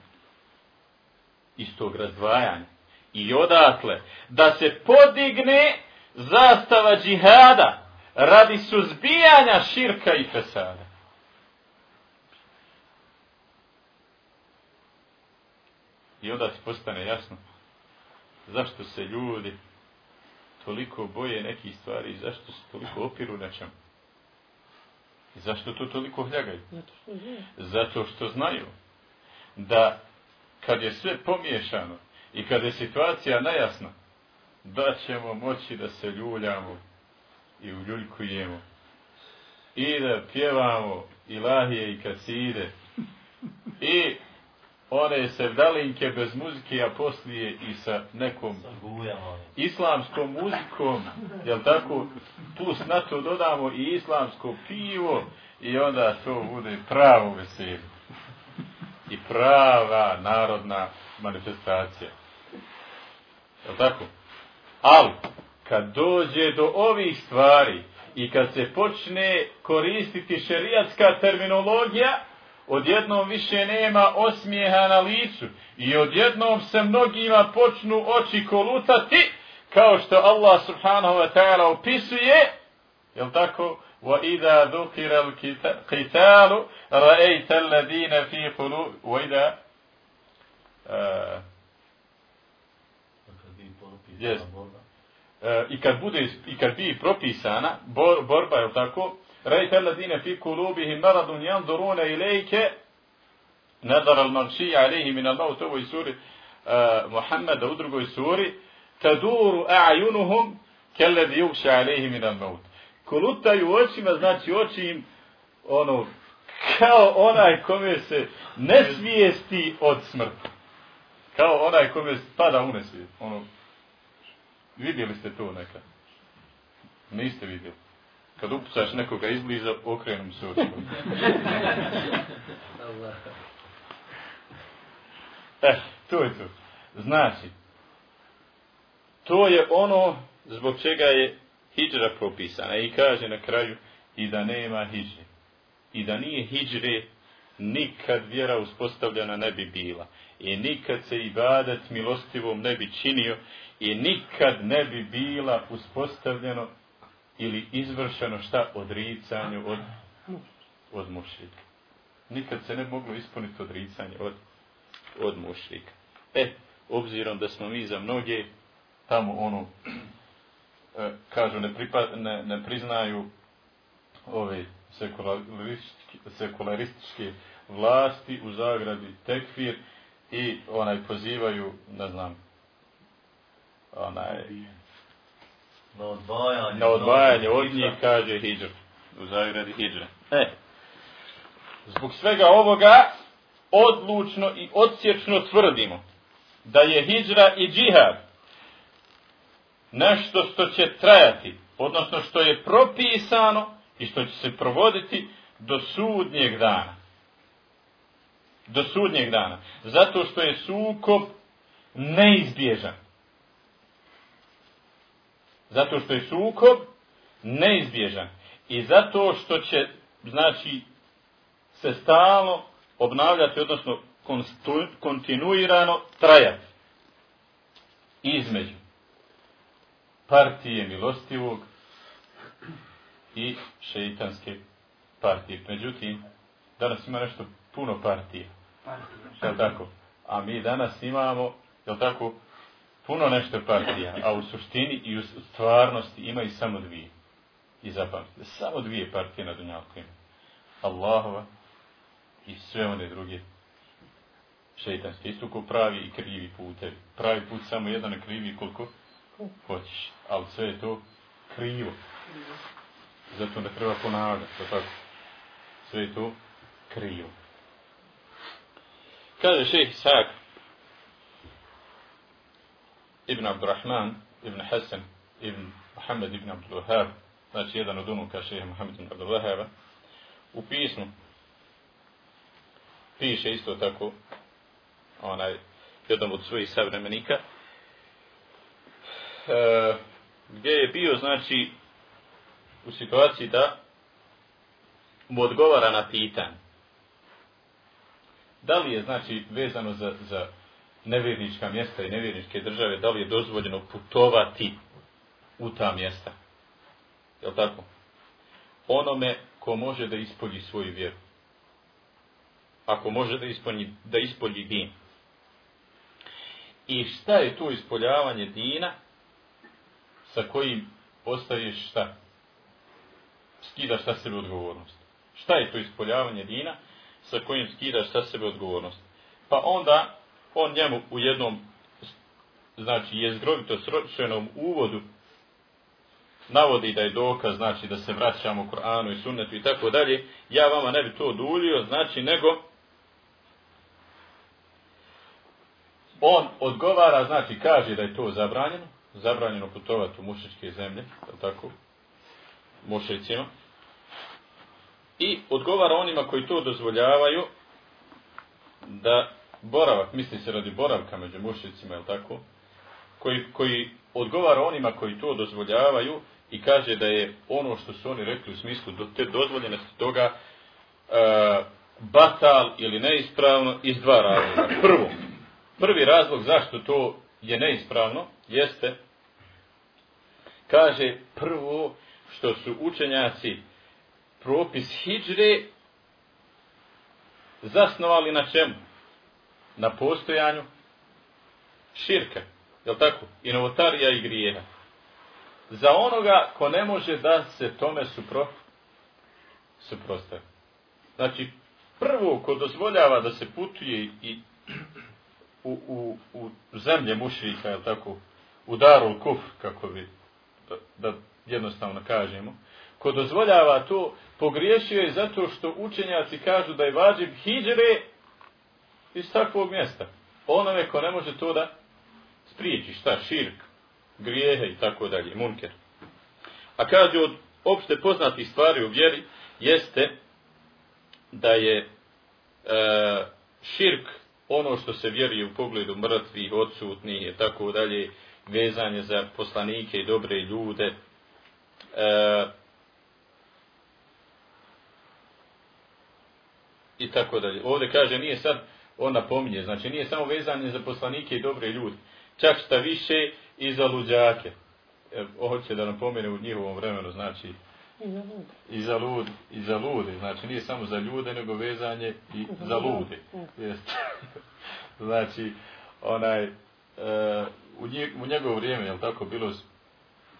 Iz tog razdvajanja. I odakle da se podigne zastava džihada radi suzbijanja širka i fesada. I onda ti postane jasno zašto se ljudi toliko boje nekih stvari i zašto se toliko opiru nečem. I zašto to toliko hljagaju? Zato što znaju. Zato što znaju da kad je sve pomiješano i kad je situacija najasna, da ćemo moći da se ljuljamo i uljuljkujemo i da pjevamo ilahije i kaside i one sevdalinke bez muzike, a poslije i sa nekom islamskom muzikom, jel tako, plus na to dodamo i islamsko pivo i onda to bude pravo veselje. I prava narodna manifestacija. Jel tako? Ali, kad dođe do ovih stvari i kad se počne koristiti šerijatska terminologija, odjednom više nema osmijeha na licu i odjednom se mnogima počnu oči kolutati kao što Allah subhanahu wa ta'ala opisuje jel tako وَإِذَا ذُكِرَ الْقِتَالُ رَأَيْتَ الَّذِينَ فِي قُلُوبِ وَإِذَا uh, Kad bi propisana Jest. borba. e, i kad bude i kad bi propisana bor, borba je tako rajta alladine fi kulubihim maradun yanzuruna ilayka nadar al-maghshi alayhi min al-maut suri eh, uh, Muhammad u drugoj suri taduru a'yunuhum kalladhi yughsha alayhi min al-maut kolutaju očima znači oči im ono kao onaj kome se ne svijesti od smrti kao onaj kome spada u nesvijest ono Vidjeli ste to nekad? Niste vidjeli. Kad upucaš nekoga izbliza, okrenom se oči. Allah. Eh, to je to. Znači, to je ono zbog čega je hijđra propisana. I kaže na kraju, i da nema hijđre. I da nije hijđre, nikad vjera uspostavljena ne bi bila. I nikad se ibadet milostivom ne bi činio i nikad ne bi bila uspostavljeno ili izvršeno šta odricanje od, od mušrika. Nikad se ne moglo ispuniti odricanje od, od mušrika. E, obzirom da smo mi za mnoge tamo ono e, kažu ne, pripa, ne, ne priznaju ove sekularističke, sekularističke vlasti u zagradi tekfir i onaj pozivaju, ne znam, onaj, Na odvajanje. na odvajanje od njih kaže hijđr. U zagradi hijđre. E, zbog svega ovoga, odlučno i odsječno tvrdimo da je hijđra i džihad nešto što će trajati, odnosno što je propisano i što će se provoditi do sudnjeg dana. Do sudnjeg dana. Zato što je sukob neizbježan. Zato što je sukob neizbježan. I zato što će, znači, se stalno obnavljati, odnosno kontinuirano trajati. Između partije milostivog i šeitanske partije. Međutim, danas ima nešto puno partija. Šta tako? A mi danas imamo, je tako, puno nešto partija, a u suštini i u stvarnosti ima samo dvije. I zapamtite, samo dvije partije na Dunjalku ima. Allahova i sve one druge šeitanske. Isto ko pravi i krivi putevi. Pravi put samo jedan, a krivi koliko hoćeš. Ali sve je to krivo. Zato ne treba ponavljati, to tako. Sve je to krivo. Kaže šejh Isak, Ibn Abdurrahman, Ibn Hasan, Ibn Muhammed Ibn Abdul Wahab, znači jedan od unuka šeha Muhammed Ibn Abdul Wahaba, u pismu piše isto tako onaj jedan od svojih savremenika e, gdje je bio znači u situaciji da mu odgovara na pitanje. Da li je znači vezano za, za nevjernička mjesta i nevjerničke države, da li je dozvoljeno putovati u ta mjesta. Je li tako? Onome ko može da ispolji svoju vjeru. Ako može da ispolji, da ispolji din. I šta je to ispoljavanje dina sa kojim ostaješ šta? Skidaš sa sebe odgovornost. Šta je to ispoljavanje dina sa kojim skidaš sa sebe odgovornost? Pa onda on njemu u jednom znači jezgrovito sročenom uvodu navodi da je dokaz, znači da se vraćamo Kur'anu i sunnetu i tako dalje, ja vama ne bi to duljio, znači nego on odgovara, znači kaže da je to zabranjeno, zabranjeno putovati u mušičke zemlje, je tako, mušicima, i odgovara onima koji to dozvoljavaju da boravak, misli se radi boravka među mušicima, je tako, koji, koji odgovara onima koji to dozvoljavaju i kaže da je ono što su oni rekli u smislu do te dozvoljenosti toga uh, batal ili neispravno iz dva razloga. Prvo, prvi razlog zašto to je neispravno jeste kaže prvo što su učenjaci propis hijdre zasnovali na čemu? Na postojanju širka, je li tako? I novotarija i grijeha. Za onoga ko ne može da se tome supro, suprostavi. Znači, prvo ko dozvoljava da se putuje i u, u, u zemlje mušrika, je li tako? U daru kuf, kako bi, da, da jednostavno kažemo, ko dozvoljava to, pogriješio je zato što učenjaci kažu da je vađib hijđre iz takvog mjesta. Onome ko ne može to da spriječi, šta, širk, grijehe i tako dalje, munker. A kaže od opšte poznatih stvari u vjeri jeste da je e, širk ono što se vjeruje u pogledu mrtvih, odsutnih i tako dalje, vezanje za poslanike i dobre ljude, e, i tako dalje. Ovdje kaže, nije sad, on napominje, znači nije samo vezanje za poslanike i dobre ljude, čak šta više i za luđake. E, hoće da napomene u njihovom vremenu, znači i za lud, i za lude, znači nije samo za ljude, nego vezanje i za lude. Jest. znači, onaj, e, u, nje, u njegovo vrijeme, je tako, bilo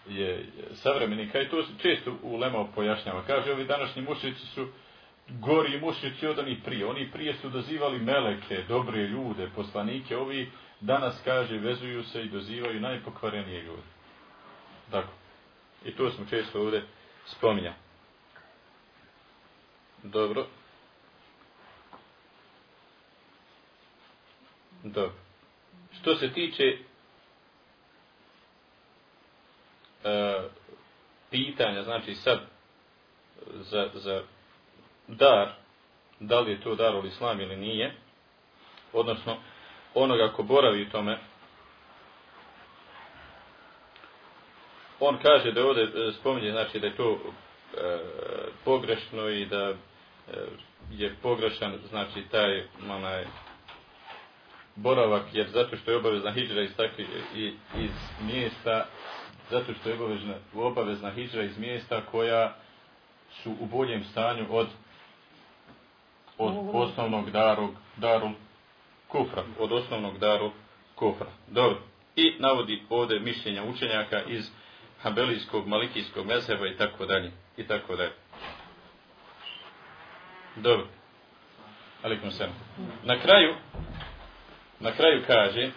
je savremenika i to često u Lemao pojašnjava. Kaže, ovi današnji mušići su gori mušnici od onih prije. Oni prije su dozivali meleke, dobre ljude, poslanike. Ovi danas, kaže, vezuju se i dozivaju najpokvarenije ljude. Tako. I to smo često ovdje spominjali. Dobro. Dobro. Što se tiče e, pitanja, znači sad za, za dar, da li je to dar u islam ili nije, odnosno onoga ko boravi u tome, on kaže da ovdje e, spominje, znači da je to e, pogrešno i da e, je pogrešan, znači taj onaj, boravak, jer zato što je obavezna hijđra iz, takvi, iz mjesta, zato što je obavezna, obavezna hijđra iz mjesta koja su u boljem stanju od od osnovnog daru, daru kufra, od osnovnog daru kufra. Dobro. I navodi ovdje mišljenja učenjaka iz Hanbelijskog, Malikijskog mezheba i tako dalje. I tako dalje. Dobro. Alikum se. Na kraju, na kraju kaže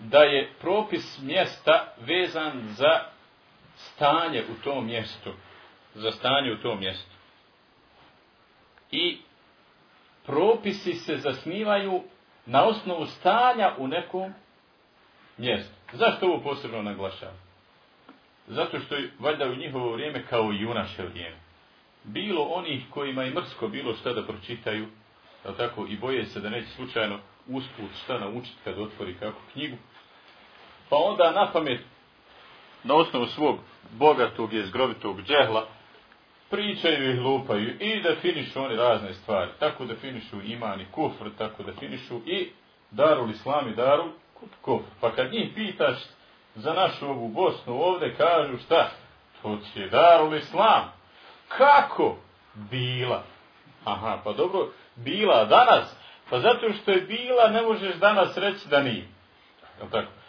da je propis mjesta vezan za stanje u tom mjestu. Za stanje u tom mjestu. I propisi se zasnivaju na osnovu stanja u nekom mjestu. Zašto ovo posebno naglašavam? Zato što je valjda u njihovo vrijeme kao i u naše vrijeme. Bilo onih kojima je mrsko bilo šta da pročitaju, da tako, i boje se da neće slučajno usput šta naučiti kad otvori kako knjigu, pa onda na pamet, na osnovu svog bogatog i zgrobitog džehla, pričaju i lupaju i definišu oni razne stvari. Tako definišu iman i kufr, tako definišu i darul islam i darul kufr. Pa kad njih pitaš za našu ovu Bosnu ovde, kažu šta? To će darul islam. Kako? Bila. Aha, pa dobro, bila danas. Pa zato što je bila, ne možeš danas reći da nije. Je tako?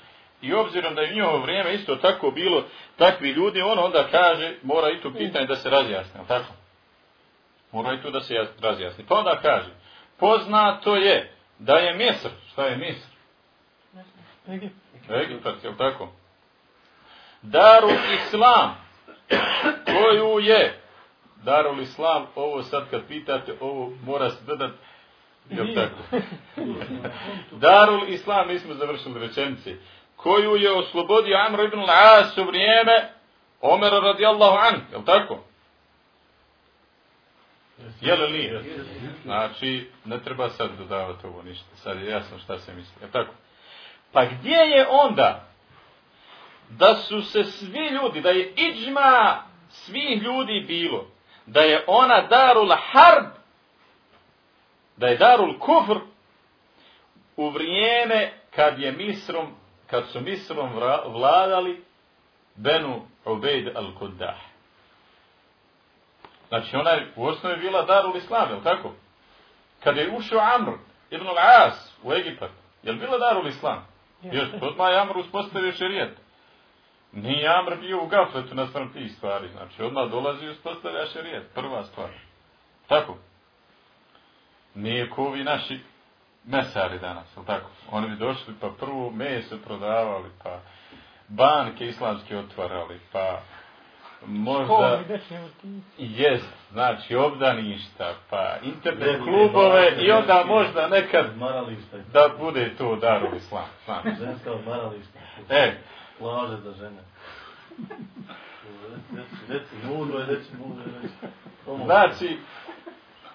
I obzirom da je u njihovo vrijeme isto tako bilo takvi ljudi, on onda kaže, mora i to pitanje da se razjasni, je tako? Mora i to da se razjasni. Pa onda kaže, poznato je da je Misr, šta je Misr? Egipat, je tako? Darul Islam, koju je Darul Islam, ovo sad kad pitate, ovo mora se dodati, je tako? Darul Islam, mi smo završili rečenice koju je oslobodio Amr ibn al-As u vrijeme Omer radijallahu an, je li tako? Je li nije? Znači, ne treba sad dodavati ovo ništa. Sad je jasno šta se misli. Je tako? Pa gdje je onda da su se svi ljudi, da je iđma svih ljudi bilo, da je ona darul harb, da je darul kufr u vrijeme kad je Misrom kad su Misrom vladali Benu Ubejd al-Kudah. Znači ona je u osnovi bila Darul Islam, je tako? Kad je ušao Amr ibn al-As u Egipat, je li bila Darul Islam? Još, odmah je Amr uspostavio šerijet. Nije Amr bio u gafletu na stran tih stvari. Znači, odmah dolazi i uspostavlja šerijet. Prva stvar. Tako. Nije ko ovi naši mesari danas, ili tako? Oni bi došli pa prvo meso prodavali, pa banke islamske otvarali, pa možda jest, znači obdaništa, pa internet klubove i onda možda nekad da bude to dar u islam. Ženska odmarališta. E. Plaže za žene. Mudro je, mudro je. Znači,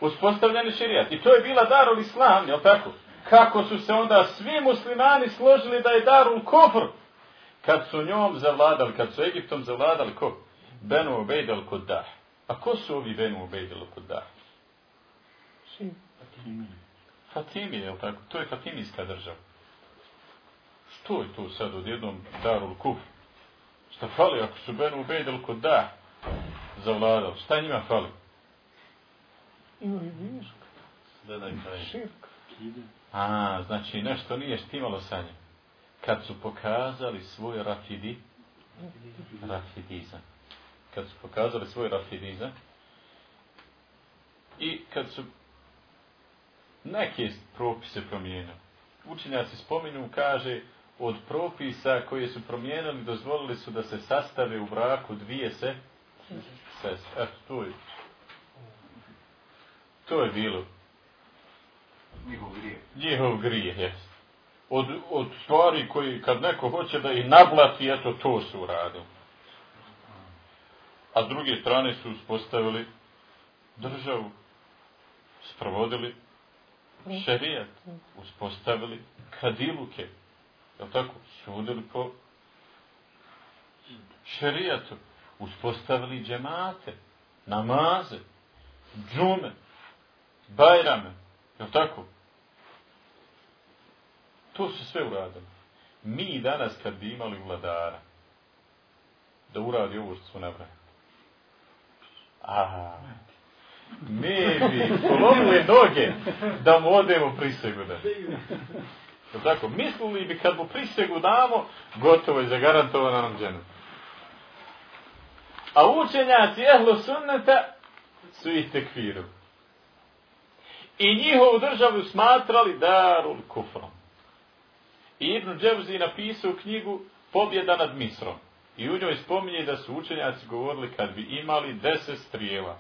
uspostavljeni širijat. I to je bila darul islam, jel tako? Kako su se onda svi muslimani složili da je darul kufr? Kad su njom zavladali, kad su Egiptom zavladali, ko? Benu Ubejd al Kudah. A ko su ovi Benu Ubejd al Kudah? Fatimi. Fatimi, je tako? To je Fatimijska država. Što je to sad odjednom darul kufr? Šta fali ako su Benu Ubejd al Kudah zavladali? Šta njima fali? Gledaj kaj. Širka. A, znači nešto nije štimalo sa njim. Kad su pokazali svoj rafidi, rafidizam. Kad su pokazali svoj rafidizam, I kad su neke propise promijenili, učenjaci spominu, kaže, od propisa koje su promijenili, dozvolili su da se sastave u braku dvije se, se, eto, to je, to je bilo. Njihov grije. Njihov grije, jes. Od, od stvari koji, kad neko hoće da ih nablati, eto, to su uradili. A s druge strane su uspostavili državu, sprovodili šerijat, uspostavili kadiluke, je tako, sudili po šerijatu, uspostavili džemate, namaze, džume, bajrame, je tako? To su sve uradili. Mi danas kad bi imali vladara, da uradi ovo što smo nabrali, a, mi bi polomili noge da mu odemo prisegu da. Je tako? Mislili bi kad mu prisegu damo, gotovo je zagarantovano nam dženu. A učenjaci ehlo sunneta su ih tekvirili. I njihovu državu smatrali darul kufrom. I Ibn Dževzi napisao knjigu Pobjeda nad Misrom. I u njoj spominje da su učenjaci govorili kad bi imali deset strijela.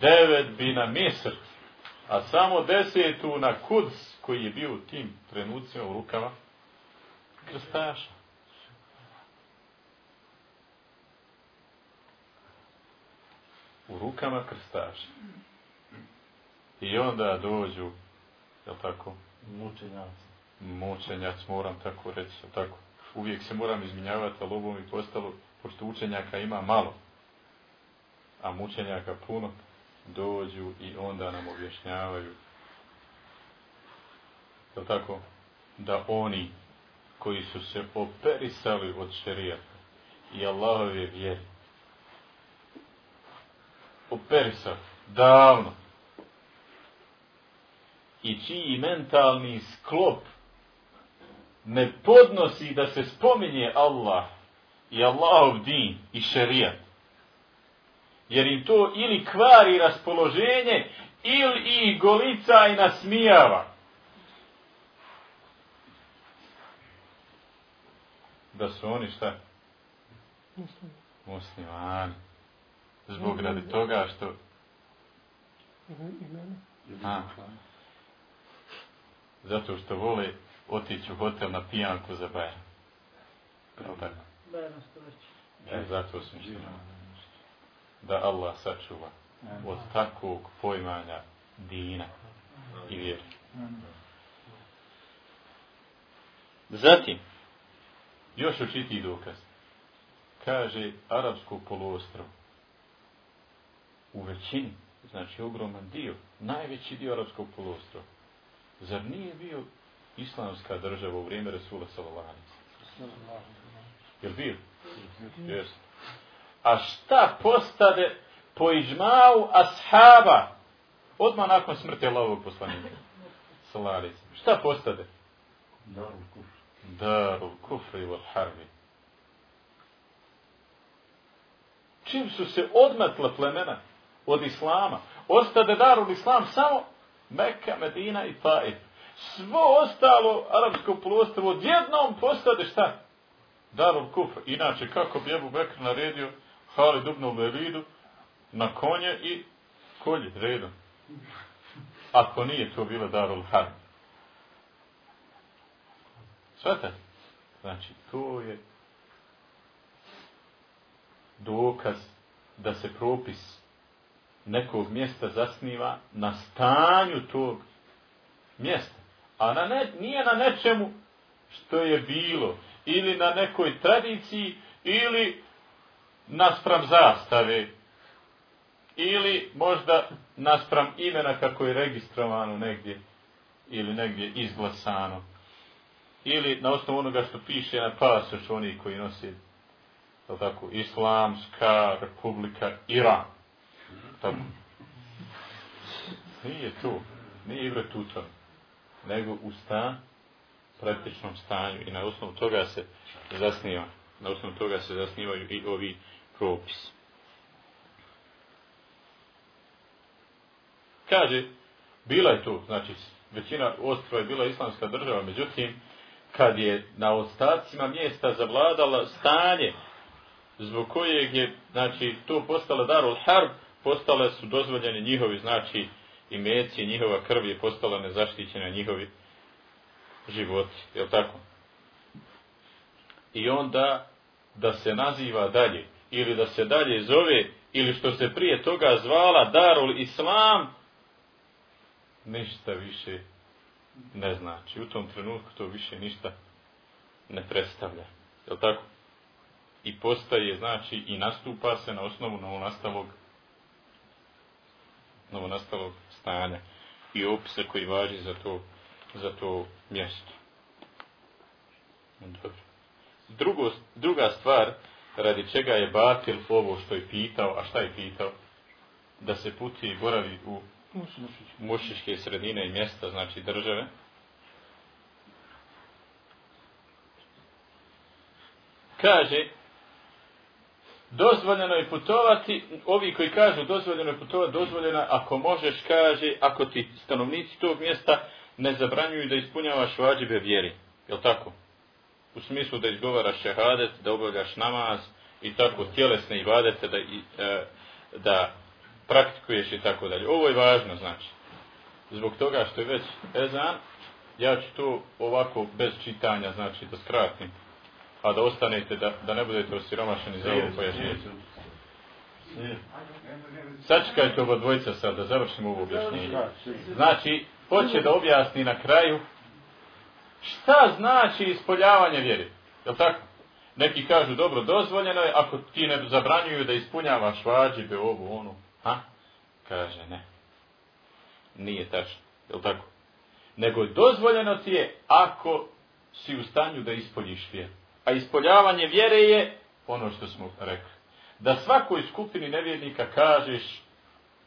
Devet bi na Misr. A samo desetu na Kuds koji je bio u tim trenucima u rukama krstaša. U rukama krstaša. I onda dođu, je tako? Mučenjaci. Mučenjac, moram tako reći, je tako? Uvijek se moram izminjavati, ali ovo mi postalo, pošto učenjaka ima malo, a mučenjaka puno, dođu i onda nam objašnjavaju je tako, da oni koji su se operisali od šerijata i Allahove vjeri, operisali davno i čiji mentalni sklop ne podnosi da se spominje Allah i Allahov din i šerijat, jer im to ili kvari raspoloženje ili i golica i nasmijava. Da su oni šta? Muslimani. Zbog radi toga što... A, zato što vole otići u hotel na pijanku za bajan. Kao tako? E, zato su muslimani da Allah sačuva od takvog pojmanja dina i vjeri. Zatim, još učiti dokaz. Kaže arapsko poluostrov u većini, znači ogroman dio, najveći dio arapskog poluostrova. Zar nije bio islamska država u vrijeme Resula Salavanice? Jel bio? Jeste. A šta postade po iđmau ashaba odmah nakon smrti Allahovog poslanika? Salaric. Šta postade? Darul kufr. Darul kufri wal harbi. Čim su se odmetla plemena od islama, ostade darul islam samo Mekka, Medina i Taif. Svo ostalo arapsko poluostrvo odjednom postade šta? Darul kufr. Inače, kako bi Ebu Bekr naredio Halid ibn Uberidu na konje i kolje redom. Ako nije to bilo Darul Harb. Svete? Znači, to je dokaz da se propis nekog mjesta zasniva na stanju tog mjesta. A na ne, nije na nečemu što je bilo ili na nekoj tradiciji ili naspram zastave ili možda naspram imena kako je registrovano negdje ili negdje izglasano ili na osnovu onoga što piše na pasoš oni koji nosi tako, Islamska republika Iran. Tako. Nije tu. Nije igre tu to. Nego u stan, praktičnom stanju i na osnovu toga se zasniva. Na osnovu toga se zasnivaju i ovi propis. Kaže, bila je tu, znači, većina ostrova je bila islamska država, međutim, kad je na ostacima mjesta zavladala stanje zbog kojeg je, znači, to postala Darul Harb, postale su dozvoljeni njihovi, znači, i meci, njihova krv je postala nezaštićena njihovi životi, je tako? I onda da se naziva dalje, ili da se dalje zove, ili što se prije toga zvala Darul Islam, ništa više ne znači. U tom trenutku to više ništa ne predstavlja. Je tako? I postaje, znači, i nastupa se na osnovu novonastavog novonastalog stanja i opisa koji važi za to, za to mjesto. Dobro. Drugo, druga stvar, radi čega je Batil ovo što je pitao, a šta je pitao? Da se puti i boravi u mušiške sredine i mjesta, znači države. Kaže, dozvoljeno je putovati, ovi koji kažu dozvoljeno je putovati, dozvoljeno ako možeš, kaže, ako ti stanovnici tog mjesta ne zabranjuju da ispunjavaš vađibe vjeri. Je tako? U smislu da izgovaraš šehadet, da obavljaš namaz i tako tjelesne i vadete da, i, e, da praktikuješ i tako dalje. Ovo je važno, znači. Zbog toga što je već ezan, ja ću to ovako bez čitanja, znači da skratim a da ostanete, da, da ne budete osiromašeni za ovo pojašnjenje. Sačekajte ovo dvojica sad, da završimo ovo objašnjenje. Znači, hoće da objasni na kraju šta znači ispoljavanje vjeri. Je tako? Neki kažu, dobro, dozvoljeno je ako ti ne zabranjuju da ispunjavaš vađibe ovu, onu. Ha? Kaže, ne. Nije tačno. Je tako? Nego dozvoljeno ti je ako si u stanju da ispoljiš vjeru. A ispoljavanje vjere je ono što smo rekli. Da svakoj skupini nevjernika kažeš,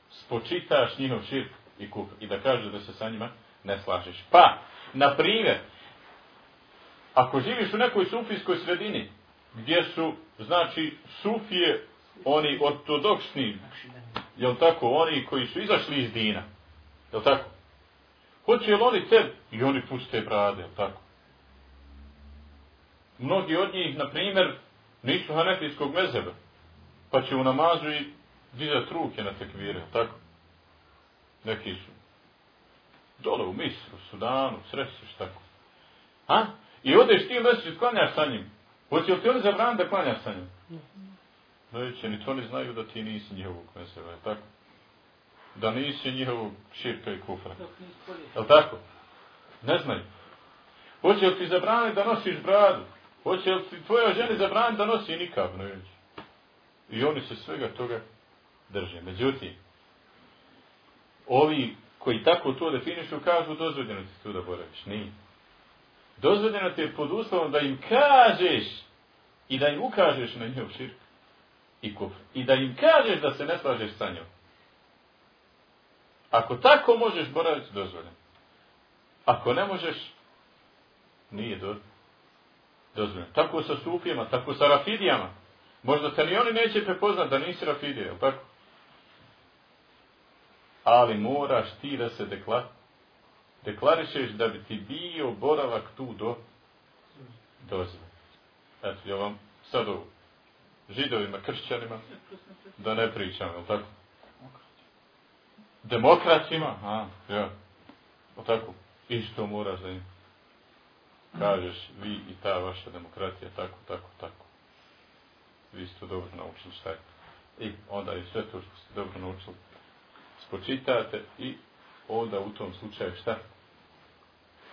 spočitaš njihov širk i kup i da kažeš da se sa njima ne slažeš. Pa, na primjer, ako živiš u nekoj sufijskoj sredini, gdje su, znači, sufije, oni ortodoksni, jel tako, oni koji su izašli iz dina, jel tako? Hoće li oni te, i oni puste brade, jel tako? Mnogi od njih, na primjer, nisu hanefijskog mezeba, pa će u namazu i dizati ruke na tekvire, tako? Neki su dole u Misru, Sudanu, Sresiš, tako. Ha? I odeš ti u mesecu i klanjaš sa njim. Hoće li ti oni zabraniti da klanjaš sa njim? Neće, ni to ne znaju da ti nisi njihovog mezeba, tako? Da nisi njihovog širka i kufra. Je tako? Ne znaju. Hoće li ti zabraniti da nosiš bradu? Hoće li tvoja žena zabraniti da nosi nikab? Ne I oni se svega toga drže. Međutim, ovi koji tako to definišu, kažu dozvoljeno ti tu da boraviš. Nije. Dozvoljeno ti je pod uslovom da im kažeš i da im ukažeš na njov širk i kufr. I da im kažeš da se ne slažeš sa njom. Ako tako možeš boraviti, dozvoljeno. Ako ne možeš, nije dozvoljeno dozvoljeno. Tako sa sufijama, tako sa rafidijama. Možda te ni oni neće prepoznat da nisi rafidija, jel tako? Ali moraš ti da se dekla, deklarišeš da bi ti bio boravak tu do dozvoljeno. Eto, ja vam sad ovo židovima, kršćanima, da ne pričam, je tako? Demokracima, a, ja, o tako, isto moraš da im kažeš vi i ta vaša demokratija tako, tako, tako. Vi ste dobro naučili šta je. I onda je sve to što ste dobro naučili spočitate i onda u tom slučaju šta?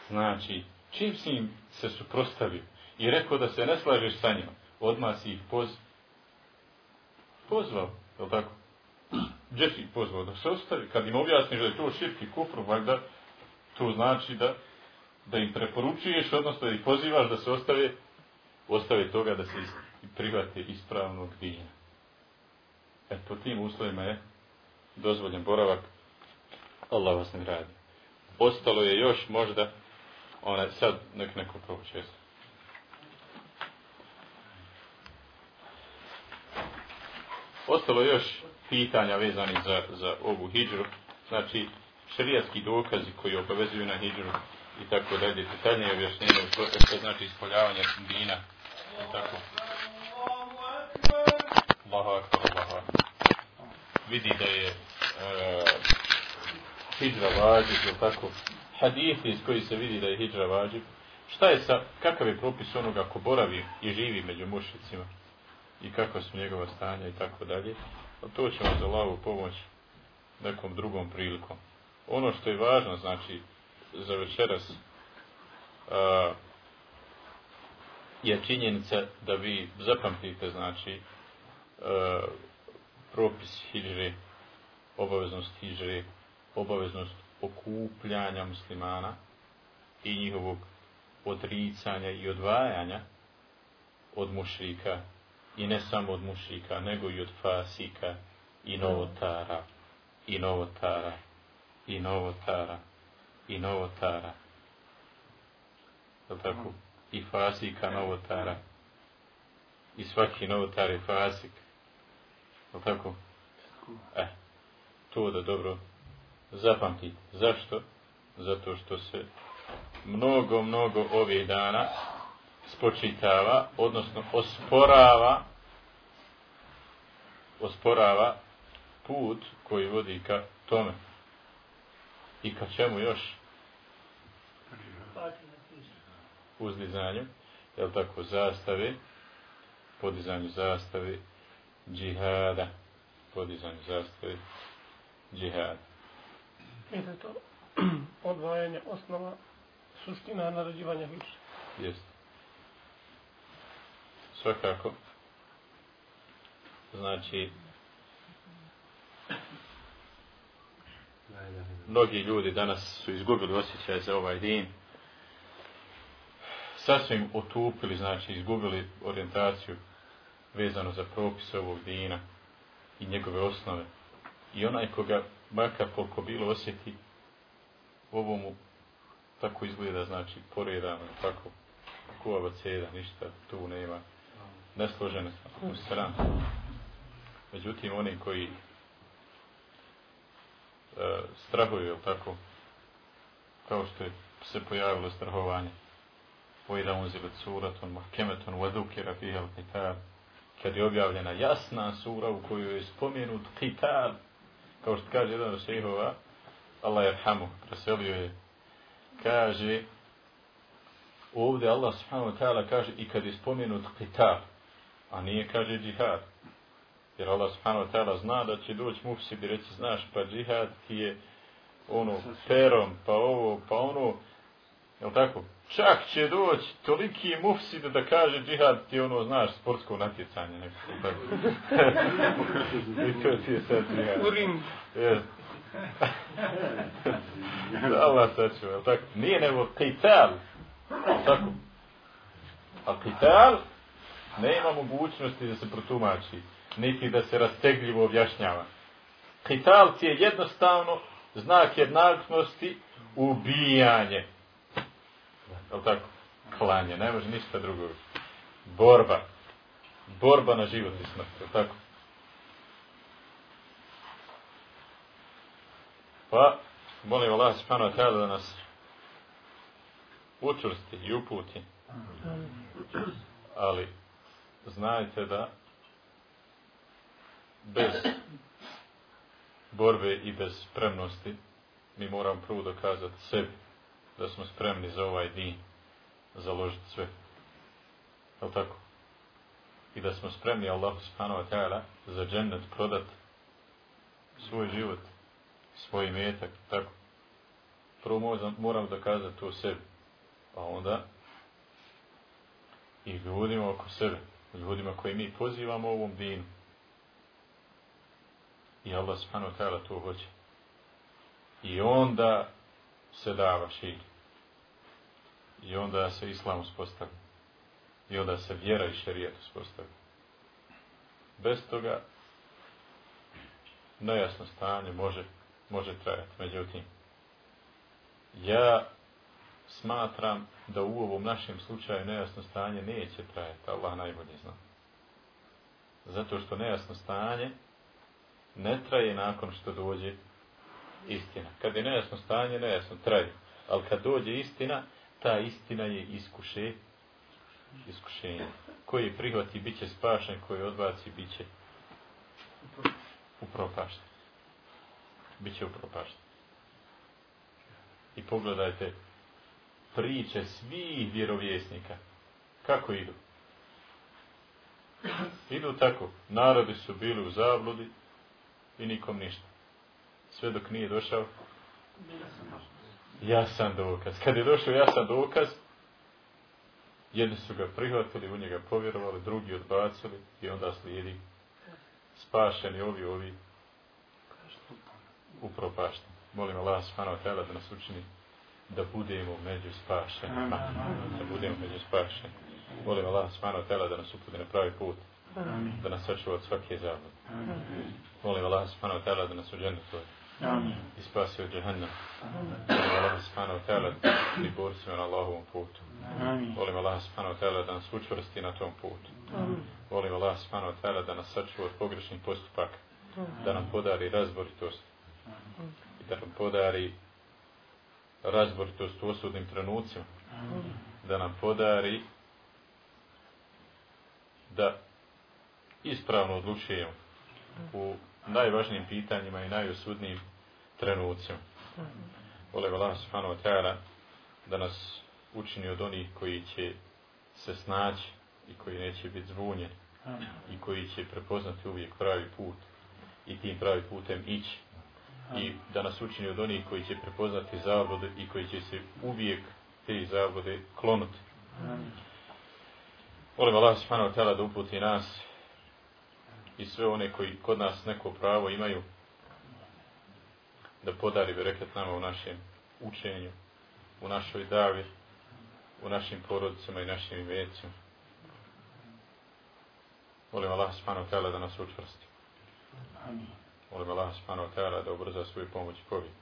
Znači, čim si im se suprostavio i rekao da se ne slažeš sa njima, odmah si ih poz... pozvao, je tako? Gdje si ih pozvao da se ostavi? Kad im objasniš da je to širki kufru, valjda to znači da da im preporučuješ, odnosno da ih pozivaš da se ostave, ostave toga da se prihvate ispravnog dina. E, po tim uslovima je dozvoljen boravak. Allah vas ne radi. Ostalo je još možda, onaj, sad nek neko probuće. Ostalo je još pitanja vezani za, za ovu hijđru. Znači, šerijatski dokazi koji obavezuju na hijđru i tako dalje, detaljnije objašnjenje što, što znači ispoljavanje dina i tako. Allahu akbar, Allahu akbar. Vidi da je e, uh, hijđra vađib, ili tako, Hadith iz koji se vidi da je hijđra vađib, šta je sa, kakav je propis onoga ko boravi i živi među mušicima i kakva su njegova stanja i tako dalje, a to ćemo za lavu pomoć nekom drugom prilikom. Ono što je važno, znači, za večeras, a, je činjenica da vi zapamtite, znači, a, propis hijđre, obaveznost hijđre, obaveznost okupljanja muslimana i njihovog odricanja i odvajanja od mušrika. I ne samo od mušrika, nego i od fasika i novotara. I novotara. I novotara i novotara je tako? i fasika novotara i svaki novotar je fasik je tako? eh, to da dobro zapamtite. Zašto? Zato što se mnogo, mnogo ovih dana spočitava, odnosno osporava osporava put koji vodi ka tome. I ka čemu još? Uzdizanju, jel tako, zastave, podizanju zastave, džihada, podizanju zastave, džihada. I da je to odvajanje osnova suština naređivanja više. Jeste. Svakako. Znači, mnogi ljudi danas su izgubili osjećaj za ovaj din. Sasvim otupili, znači izgubili orijentaciju vezano za propise ovog dina i njegove osnove. I onaj koga makar koliko bilo osjeti ovo mu tako izgleda, znači, poredano, tako, kuva ceda, ništa, tu nema, nesložene u stran. Međutim, oni koji e, strahuju, je tako, kao što je se pojavilo strahovanje, pojeda unzilet suraton, mahkemeton, vadukira fihal kitab, kad je objavljena jasna sura u kojoj je spomenut kitab, kao što kaže jedan od šehova, Allah je hamu, preselio je, kaže, ovdje Allah subhanahu wa ta'ala kaže i kad je spomenut kitab, a nije kaže džihad. Jer Allah subhanahu wa ta'ala zna da će doći mufsid i reći, znaš, pa džihad ti je ono, perom, pa ovo, pa ono, je tako? Čak će doći toliki mufsid da kaže džihad ti ono, znaš, sportsko natjecanje. Neko, tako. I to ti je sad džihad. Urim. Yes. Allah sačuva, tako? Nije nego qital. Tako? A qital nema mogućnosti da se protumači, niti da se rastegljivo objašnjava. Qital ti je jednostavno znak jednaknosti ubijanje. Je tako? Klanje, ne može ništa drugo. Borba. Borba na život i smrt, je tako? Pa, molim Allah subhanahu wa ta'ala da nas učvrsti i uputi. Ali, znajte da bez borbe i bez spremnosti mi moram prvo dokazati sebi da smo spremni za ovaj din založiti sve. Je tako? I da smo spremni Allah subhanahu wa ta'ala za džennet prodat svoj život svoj metak, tako. Prvo moram dokazati to sebi. Pa onda i ljudima oko sebe, ljudima koji mi pozivamo ovom dinu. I Allah subhanahu wa ta'ala to hoće. I onda se dava širi. I onda se islam uspostavi. I onda se vjera i šarijet uspostavi. Bez toga nejasno stanje može može trajati. Međutim, ja smatram da u ovom našem slučaju nejasno stanje neće trajati. Allah najbolje zna. Zato što nejasno stanje ne traje nakon što dođe istina. Kad je nejasno stanje, nejasno traje. Ali kad dođe istina, ta istina je iskuše, iskušenje. Koji prihvati, bit će spašen, koji odbaci, bit će upropašten. Biće upropašten. I pogledajte priče svih vjerovjesnika. Kako idu? Idu tako. Narodi su bili u zabludi i nikom ništa. Sve dok nije došao jasan dokaz. Kad je došao jasan dokaz, jedni su ga prihvatili, u njega povjerovali, drugi odbacili i onda slijedi spašeni ovi, ovi upropašteni. Molim Allah subhanahu wa ta'ala da nas učini da budemo među spašenima. Da budemo među spašenima. Molim Allah subhanahu wa ta'ala da nas uputi na pravi put. Da nas sačuva od svake zablude. Molim Allah subhanahu wa ta'ala da nas uđene tvoj. I spasi od džahannam. Molim Allah subhanahu wa ta'ala da bori se na Allahovom putu. Molim Allah subhanahu wa ta'ala da nas učvrsti na tom putu. Molim Allah subhanahu wa ta'ala da nas sačuva od pogrešnih postupaka. Da nam podari razboritost. I da nam podari razboritost u osudnim trenucima. Da nam podari da ispravno odlučujemo u najvažnijim pitanjima i najosudnijim trenucima. Volim Allah subhanahu wa ta'ala da nas učini od onih koji će se snaći i koji neće biti zvunjeni i koji će prepoznati uvijek pravi put i tim pravi putem ići i da nas učini od onih koji će prepoznati zavode i koji će se uvijek te zavode klonuti. Volim Allah subhanahu wa ta'ala da uputi nas i sve one koji kod nas neko pravo imaju da podari bereket nama u našem učenju, u našoj davi, u našim porodicama i našim imecima. Molim Allah subhanahu wa ta'ala da nas učvrsti. Molim Allah subhanahu wa ta'ala da ubrza svoju pomoć i pobjed.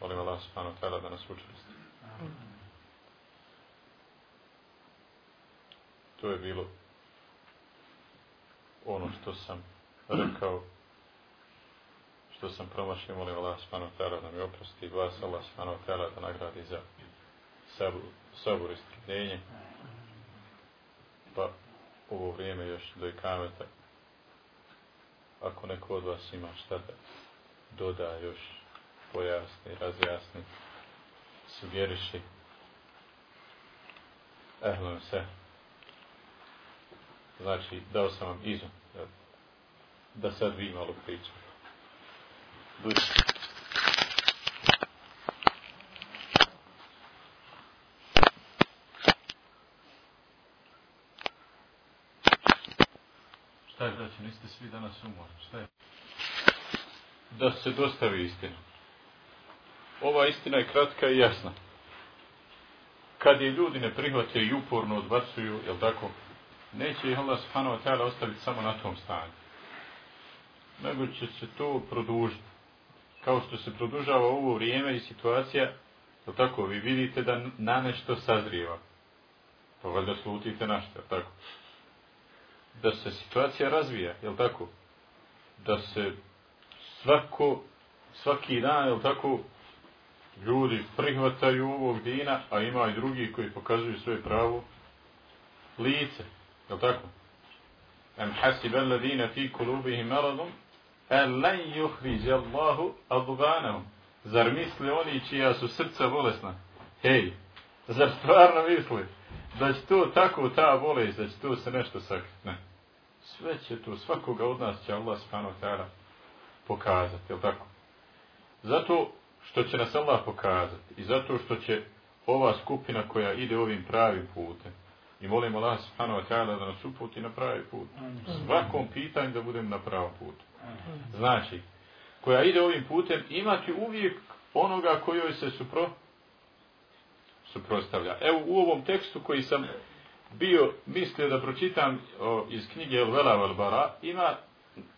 Molim Allah subhanahu wa ta'ala da nas učvrsti. To je bilo ono što sam rekao, što sam promašio, molim Allah subhanahu wa ta'ala da mi oprosti i vas Allah subhanahu ta'ala da nagradi za sabur, sabur i strpljenje. Pa ovo vrijeme još do ikameta, ako neko od vas ima šta da doda još, pojasni, razjasni, sugeriši, ehlom se. Znači, dao sam vam izum, da, sad vi malo pričate. Duši. Šta je, braći, niste svi danas umorni, šta je? Da se dostavi istina. Ova istina je kratka i jasna. Kad je ljudi ne prihvate i uporno odbacuju, jel tako, neće ih Allah subhanahu wa ta'ala ostaviti samo na tom stanju. Nego će se to produžiti. Kao što se produžava ovo vrijeme i situacija, to tako, vi vidite da na nešto sazrijeva. Pa valjda slutite na što, tako? Da se situacija razvija, jel tako? Da se svako, svaki dan, jel tako, ljudi prihvataju ovog dina, a ima i drugi koji pokazuju svoje pravo lice. Je tako? Em hasib alladine fi kulubihi maradum en len juhriđe Allahu adganahum. Zar misli oni čija su srca bolesna? Hej, zar stvarno misli da će to tako ta bolest, da će to se nešto sakriti? Ne. Sve će to, svakoga od nas će Allah subhanahu ta'ala pokazati, je tako? Zato što će nas Allah pokazati i zato što će ova skupina koja ide ovim pravim putem, I molim Allah subhanahu wa ta'ala da nas uputi na pravi put. Svakom pitanju da budem na pravom putu. Znači, koja ide ovim putem, imati uvijek onoga kojoj se supro, suprostavlja. Evo u ovom tekstu koji sam bio mislio da pročitam o, iz knjige El Vela Valbara, ima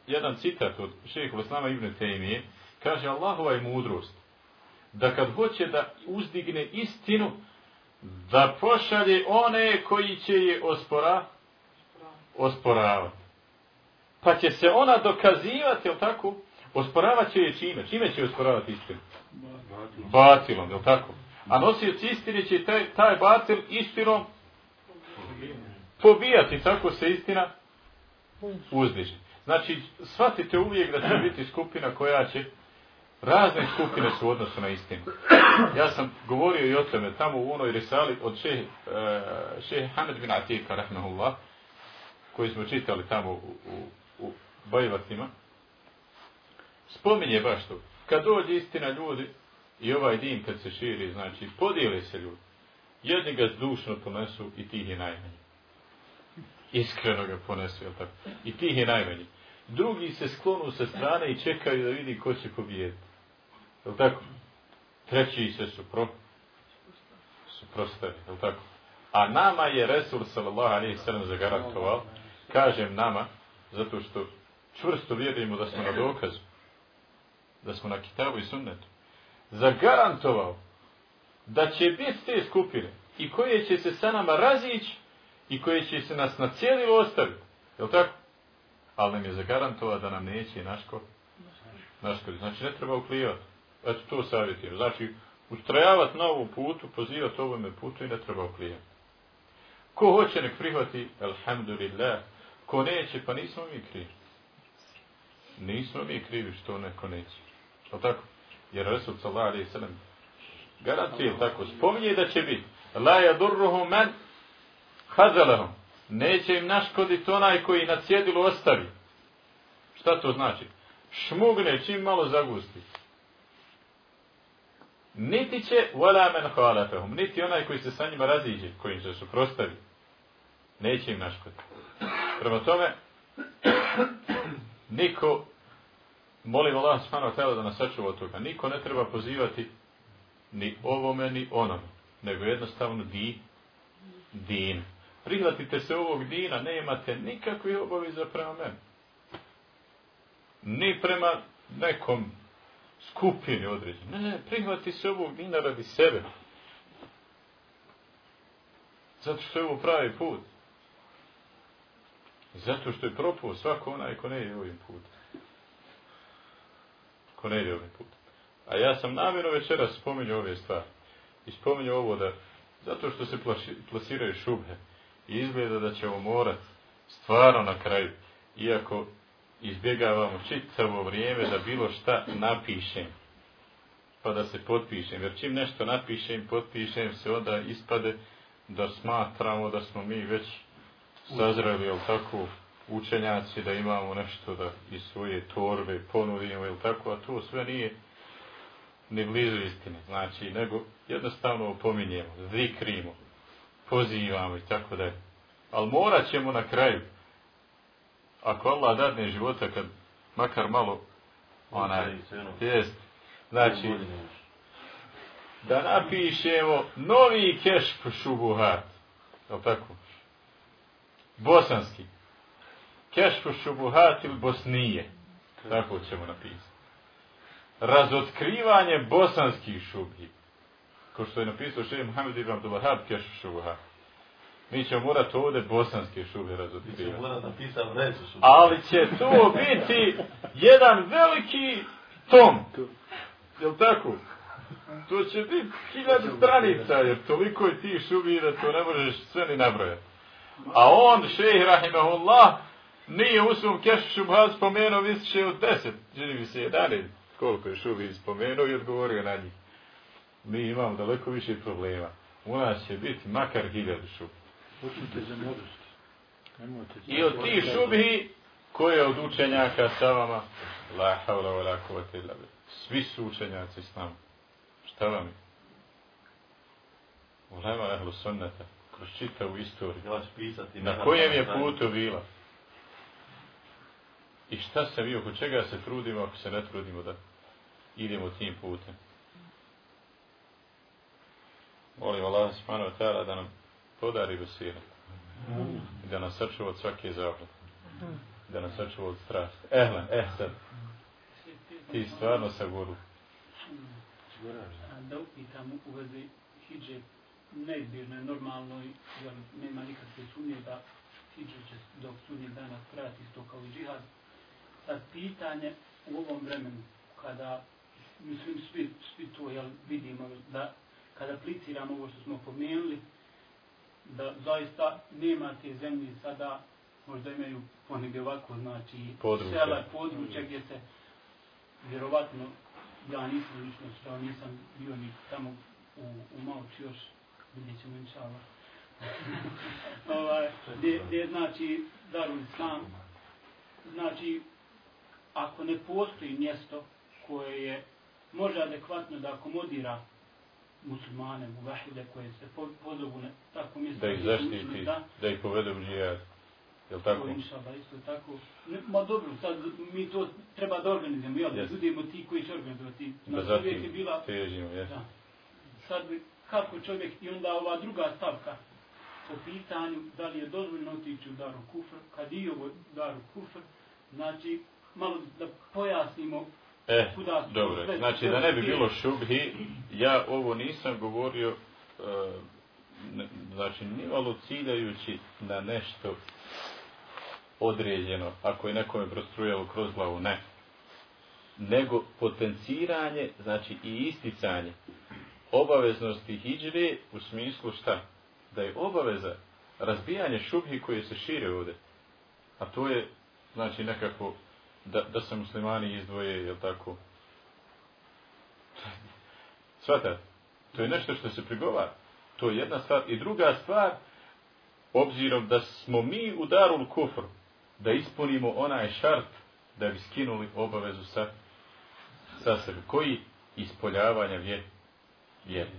jedan citat od šeha Veslama Ibn Tejmije, kaže Allahova je mudrost, da kad hoće da uzdigne istinu, da pošalje one koji će je ospora, osporavati. Pa će se ona dokazivati, jel tako, Osporavat će je čime? Čime će osporavati istinu? Batilom. Batilom, je li tako? A nosioci istine će taj, taj batil istinom pobijati, tako se istina uzdiže. Znači, shvatite uvijek da će biti skupina koja će, razne skupine su u odnosu na istinu. Ja sam govorio i o tome tamo u onoj risali od šeh, uh, Hamed bin Atika, rahmahullah, koji smo čitali tamo u, u, u Bajvatima, spominje baš to. Kad dođe istina ljudi i ovaj din kad se širi, znači podijele se ljudi. Jedni ga zdušno ponesu i tih je najmanji. Iskreno ga ponesu, jel tako? I tih je najmanji. Drugi se sklonu sa strane i čekaju da vidi ko će pobijediti. Jel tako? Treći se supro, suprostavi, jel tako? A nama je Resul sallallahu alaihi sallam zagarantovao, kažem nama, zato što čvrsto vjerujemo da smo na dokazu, da smo na kitabu i sunnetu, zagarantovao da će biti te skupine i koje će se sa nama razići i koje će se nas na cijeli ostaviti. Je li tako? Ali nam je zagarantovao da nam neće naško naško. Znači ne treba uklijevati. Eto to savjetujem. Znači ustrajavati na ovom putu, pozivati ovome putu i ne treba uklijevati. Ko hoće nek prihvati, alhamdulillah, ko neće, pa nismo mi krivi. Nismo mi krivi što neko neće. Je tako? Jer Resul sallallahu alaihi sallam garantije tako. Spominje da će biti. La yadurruhu man hazalahum. Neće im naškoditi onaj koji na cjedilu ostavi. Šta to znači? Šmugne čim malo zagusti. Niti će wala men khalafahum. Niti onaj koji se sa njima raziđe, koji se suprostavi. Neće im naškoditi. Prema tome, niko molim Allah smano tela da nas sačuva od toga. Niko ne treba pozivati ni ovome, ni onome, nego jednostavno di, din. Prihvatite se ovog dina, ne imate nikakve obaveza prema meni. Ni prema nekom skupini određen. Ne, ne, prihvati se ovog dina radi sebe. Zato što je ovo pravi put. Zato što je propao svako onaj ko ne ide ovim putem ko ne ide ovim putem. A ja sam namjerno večeras spominjao ove stvari. I spominjao ovo da, zato što se plaši, plasiraju šubhe, i izgleda da ćemo morat stvarno na kraju, iako izbjegavamo čitavo vrijeme da bilo šta napišem, pa da se potpišem. Jer čim nešto napišem, potpišem se, onda ispade da smatramo da smo mi već sazreli, jel tako, učenjaci da imamo nešto da iz svoje torbe ponudimo ili tako, a to sve nije ni blizu istine. Znači, nego jednostavno opominjemo, zikrimo, pozivamo i tako da Ali morat ćemo na kraju, ako Allah dadne života, kad makar malo onaj, jest, znači, da napišemo novi kešp šubuhat, je tako? Bosanski. Kešfu šubuhat il Bosnije. Tako ćemo napisati. Razotkrivanje bosanskih šubhi. Ko što je napisao šeji Muhammed ibn Abdullahab Kešfu šubuhat. Mi ćemo morati ovdje bosanske šube razotkrivati. Mi ćemo morati napisati neću šube. Ali će to biti jedan veliki tom. Jel tako? To će biti hiljad stranica, jer toliko je ti šubi da to ne možeš sve ni nabrojati. A on, šejh rahimahullah, nije u svom kešu šubhat spomenuo više od deset, čini mi se jedan koliko je šubi spomenuo i odgovorio na njih. Mi imamo daleko više problema. U nas će biti makar hiljadu šubi. Učite za modrost. I od tih šubi koje od učenjaka sa vama la havla wa la kuvata illa billah. Svi su učenjaci s nama. Šta vam je? Ulema ehlu sunnata kroz čitavu istoriju. Na kojem je putu bila? I šta se vi, oko čega se trudimo ako se ne trudimo da idemo tim putem? Molim Allah subhanahu wa ta'ala da nam podari besirat. I da nas sačuva od svake zavljade. Da nas sačuva od strasti. Ehle, eh sad. Ti stvarno sa guru. Da upitam u vezi hijđe neizbježno je normalno i nema nikakve sumnje da hijđe će dok sudnjeg dana trajati isto kao i džihad Sad pitanje u ovom vremenu, kada, mislim, svi, svi to jel, vidimo, da kada apliciramo ovo što smo pomenuli, da zaista nema te zemlje sada, možda imaju ponegdje ovako, znači, Područja. sela, područja gdje se, vjerovatno, ja nisam lično što nisam bio ni tamo u, u Malči još, vidjet ćemo inšala. ovaj, gdje, gdje znači Darul Islam, znači ako ne postoji mjesto koje je može adekvatno da akomodira muslimane, muvahide koje se po- pozovu na tako mjesto. Da ih zaštiti, Da, da ih povede u džihad. Jel tako? tako? inšallah, isto tako. Ne, ma dobro, sad mi to treba da organizujemo, jel? Da Jeste. budemo ti koji će organizovati. Da Znači, je zatim bila težimo, jes. Da. Sad bi, kako čovjek, i onda ova druga stavka, po pitanju da li je dozvoljno otići u daru kufr, kad i ovo daru kufr, znači, malo da pojasnimo E, kuda su dobro. sve- Znači, da ne bi bilo šubhi, ja ovo nisam govorio, e, ne- znači, nimalo ciljajući na nešto određeno, ako je nekome prostrujalo kroz glavu, ne. Nego potenciranje, znači i isticanje obaveznosti hijđre u smislu šta? Da je obaveza razbijanje šubhi koje se šire ovde. A to je, znači, nekako da, da se muslimani izdvoje, jel tako? Svata, to je nešto što se prigovara. To je jedna stvar. I druga stvar, obzirom da smo mi u Darul Kufr, da ispunimo onaj šart da bi skinuli obavezu sa, sa sebe. Koji? Ispoljavanja vjeri vjere.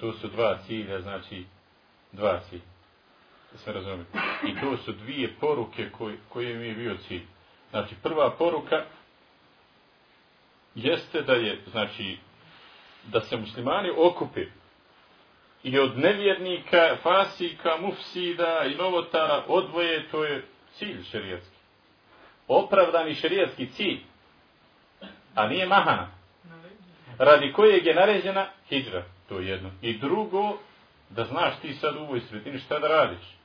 To su dva cilja, znači dva cilja. Da se razumije. I to su dvije poruke koji, koje mi je bio cilj. Znači, prva poruka jeste da je, znači, da se muslimani okupe i od nevjernika, fasika, mufsida i novotara odvoje, to je cilj šerijatski. Opravdani šerijatski cilj, a nije mahana. Radi kojeg je naređena hijđra, to je jedno. I drugo, da znaš ti sad u ovoj sredini šta da radiš.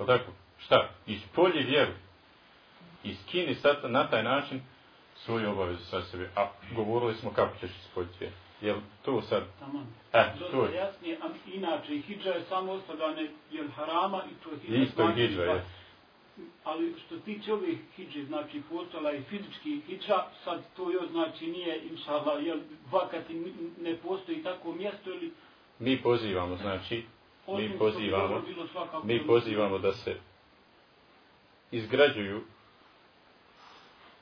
Je tako? Šta? Ispolji vjeru i skini sad na taj način svoju obavezu sa sebe. A govorili smo kako ćeš ispoljiti vjeru. Jel to sad? Tamam. E, to je. jasnije, inače, hijđa je samo ostavljane jel harama i to je hijđa. Isto je znači, hijđa, pa- je. Ali što tiče ovih hijđe, znači postala i fizički hijđa, sad to još znači nije, inšala, jel, vakati ne postoji tako mjesto ili Mi pozivamo, znači, mi pozivamo, mi pozivamo da se izgrađuju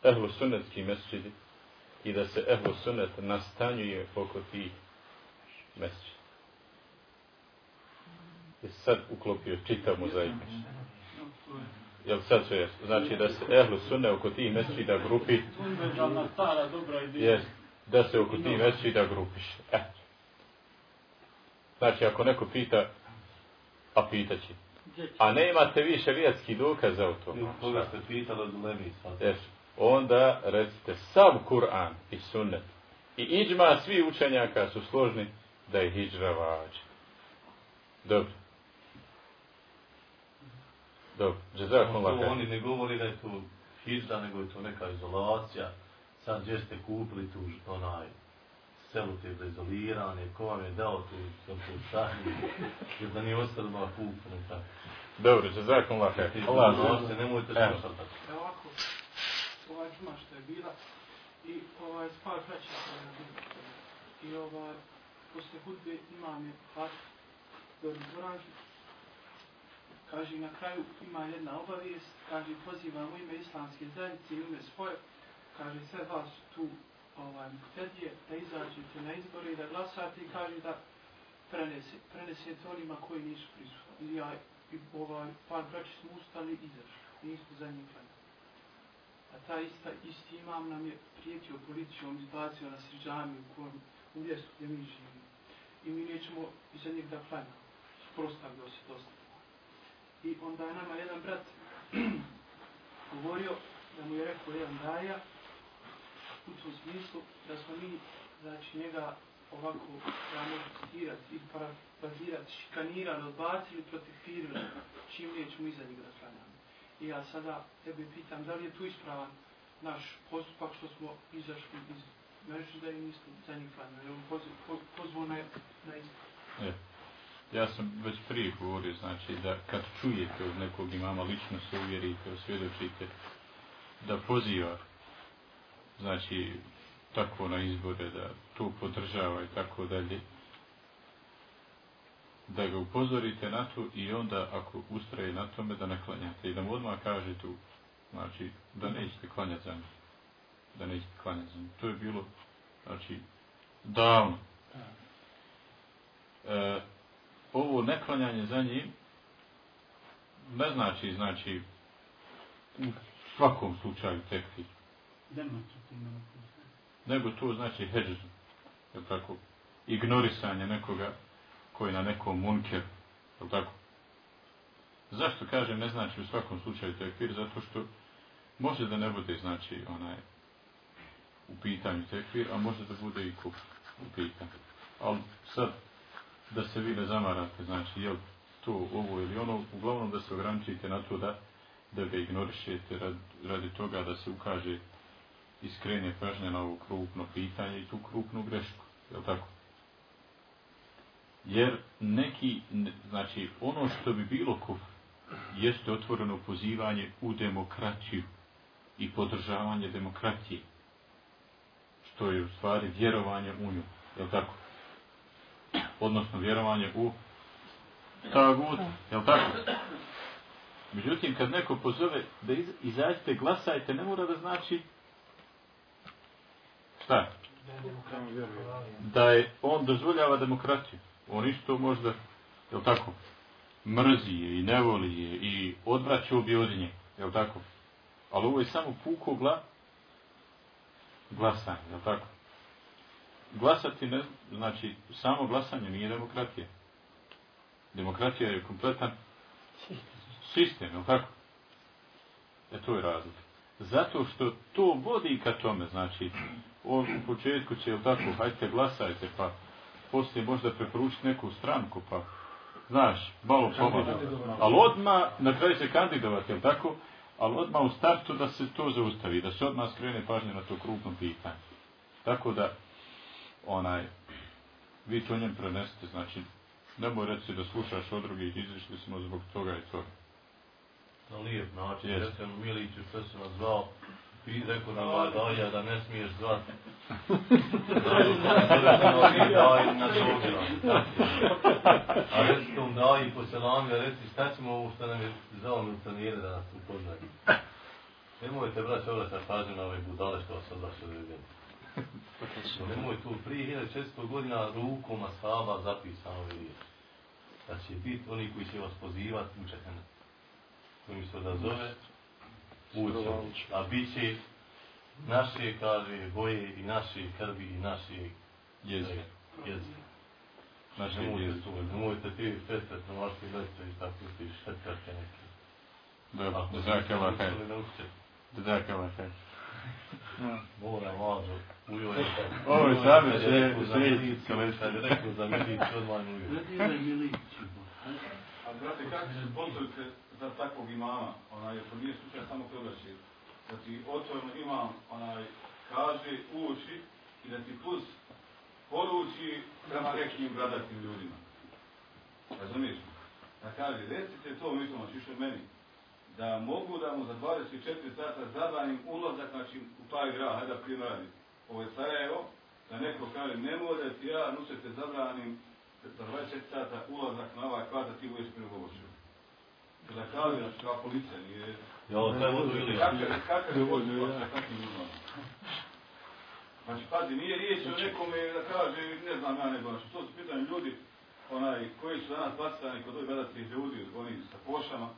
ehlu sunnetski mesčidi i da se ehlu sunnet nastanjuje oko tih mesčida. Je sad uklopio čitav mozaik. Jel sad jasno? Znači da se ehlu sunne oko tih mesčida grupi, stara dobra ideja. jest, da se oko tih mesčida grupiš. E. Znači ako neko pita, a pitaće, a ne imate vi šarijatski dokaz za to. Koga ste pitali od Levi sad? Yes. Onda recite sav Kur'an i sunnet i iđma svi učenjaka su složni da je hijđra vađa. Dobro. Dobro. To Allah. oni ne govori da je to hijđa, nego je to neka izolacija. Sad gdje ste kupili tu onaj selu te za izoliranje, ko vam je dao tu stahnu, jer da nije ostalo na kupu, ne tako. Dobro, Allah. Ti Allah. Allah, nemojte slušati tako. Evo ovako, ovaj džuma što je bila i ovaj spar je bila. I ovaj, posle hudbe imam je hat do. Kaže, na kraju ima jedna obavijest, kaže, pozivam u ime islamske zajednice i u ime svoje, kaže, sve vas tu ovaj, muhtedije, da izađete na izbore i da glasate i kaže da prenese, prenesete onima koji nisu prisutni. I ja i ovaj, par braći smo ustali i izašli, nismo za njih. A ta ista, isti imam nam je prijetio policijom, izbacio nas iz džami u kojem u mjestu gdje mi živimo. I mi nećemo iza njih da klanjamo. Prostavio se dosta. I onda je nama jedan brat govorio da mu je rekao jedan daja u tom smislu da smo mi, znači njega ovako, da može citirati i parafrazirati, šikanirali, odbacili, protekfirili, čim nećemo iza njega da. I ja sada tebe pitam, da li je tu ispravan naš postupak što smo izašli iz mreže da je nismo za njih klanjali. Jer on pozvao na, na isto. Ja sam već prije govorio, znači da kad čujete od nekog imama lično se uvjerite, osvjedočite, da poziva, znači tako na izbore, da to podržava i tako dalje, da ga upozorite na to i onda ako ustraje na tome da ne klanjate i da mu odmah kaže tu, znači da nećete klanjati za njih. Da nećete klanjati za njih. To je bilo, znači, davno. E, ovo neklanjanje za njim ne znači, znači, u svakom slučaju tekfir. Nego to znači heđz, je tako, ignorisanje nekoga koji na nekom munker, je tako? Zašto kažem ne znači u svakom slučaju tekfir? Zato što može da ne bude znači onaj u pitanju tekfir, a može da bude i kup u pitanju. Ali sad da se vi ne zamarate, znači je to ovo ili ono, uglavnom da se ograničite na to da da ga ignorišete rad, radi toga da se ukaže iskrene pažnje na ovo krupno pitanje i tu krupnu grešku, je tako? Jer neki, znači ono što bi bilo kuf, jeste otvoreno pozivanje u demokraciju i podržavanje demokratije, što je u stvari vjerovanje u nju, je tako? Odnosno vjerovanje u tagut, je tako? Međutim, kad neko pozove da iz, izađete, glasajte, ne mora da znači šta? Da je on dozvoljava demokratiju. On isto možda, je tako? Mrzi je i ne voli je i odvraća bi od nje, tako? Ali ovo je samo puko gla, glasanje, je tako? Glasati ne, znači, samo glasanje nije demokratija. Demokratija je kompletan sistem, je tako? E to je razlika. Zato što to vodi ka tome, znači, on u početku će, je tako, hajte glasajte, pa poslije možda preporučiti neku stranku, pa, znaš, malo pomalo. Ali odma na kraju se kandidovati, je tako? Ali odma u startu da se to zaustavi, da se odmah skrene pažnje na to krupno pitanje. Tako da, onaj, vi to njem prenesete, znači, nemoj reći da slušaš od drugih, izvišli smo zbog toga i toga na lijep način. Yes. Recimo Miliću što se nas zvao, i rekao nam ovaj dalja da ne smiješ zvati. A reci tom daji po selami, a reci šta ćemo ovo što nam je zvao milicionire da nas upoznaju. Nemojte brać obraća pažnju na ove budale što vas odlaše ljudi. Nemoj tu prije 1600 godina rukom ashaba zapisano ove riječi. Da će biti oni koji će vas pozivati u čehennet koji se odazove uđe. A bit će naše, kaže, boje i naše krvi i naše jezike. jezike. Naše nemojte jezike. Tu, nemojte ti fetret na vaše lece i tako ti šetrate neke. Dobro, da zake ova kaj. Mora, važno. Ujo je. Ovo je sami sve, sve, sve, sve, rekao za Milić, odmah ujo. Ne Milić. A brate, kako se pozdravite za takvog imama, onaj, to nije slučaj samo kod obraći, da ti otvorno imam, onaj, kaže, uči i da ti plus poruči prema nekim bradatim ljudima. Razumiješ? Da kaže, recite to, mi smo šiše meni, da mogu da mu za 24 sata zabranim ulazak, znači, u taj grad, hajde da primradi. Ovo je Sarajevo, da neko kaže, ne može ti ja, nu se te zabranim za 24 sata ulazak na ovaj kvadrat, da ti budeš prinogovošio. Da kaže da kao policija nije... Ja, ovo sve vodu ili... Kakav je takvim ljudima? Znači, pazi, nije riječ o nekome da kaže, ne znam ja nego, znači, to su pitanje ljudi, onaj, koji su danas bacani kod ovih gledacih ljudi, oni sa pošama,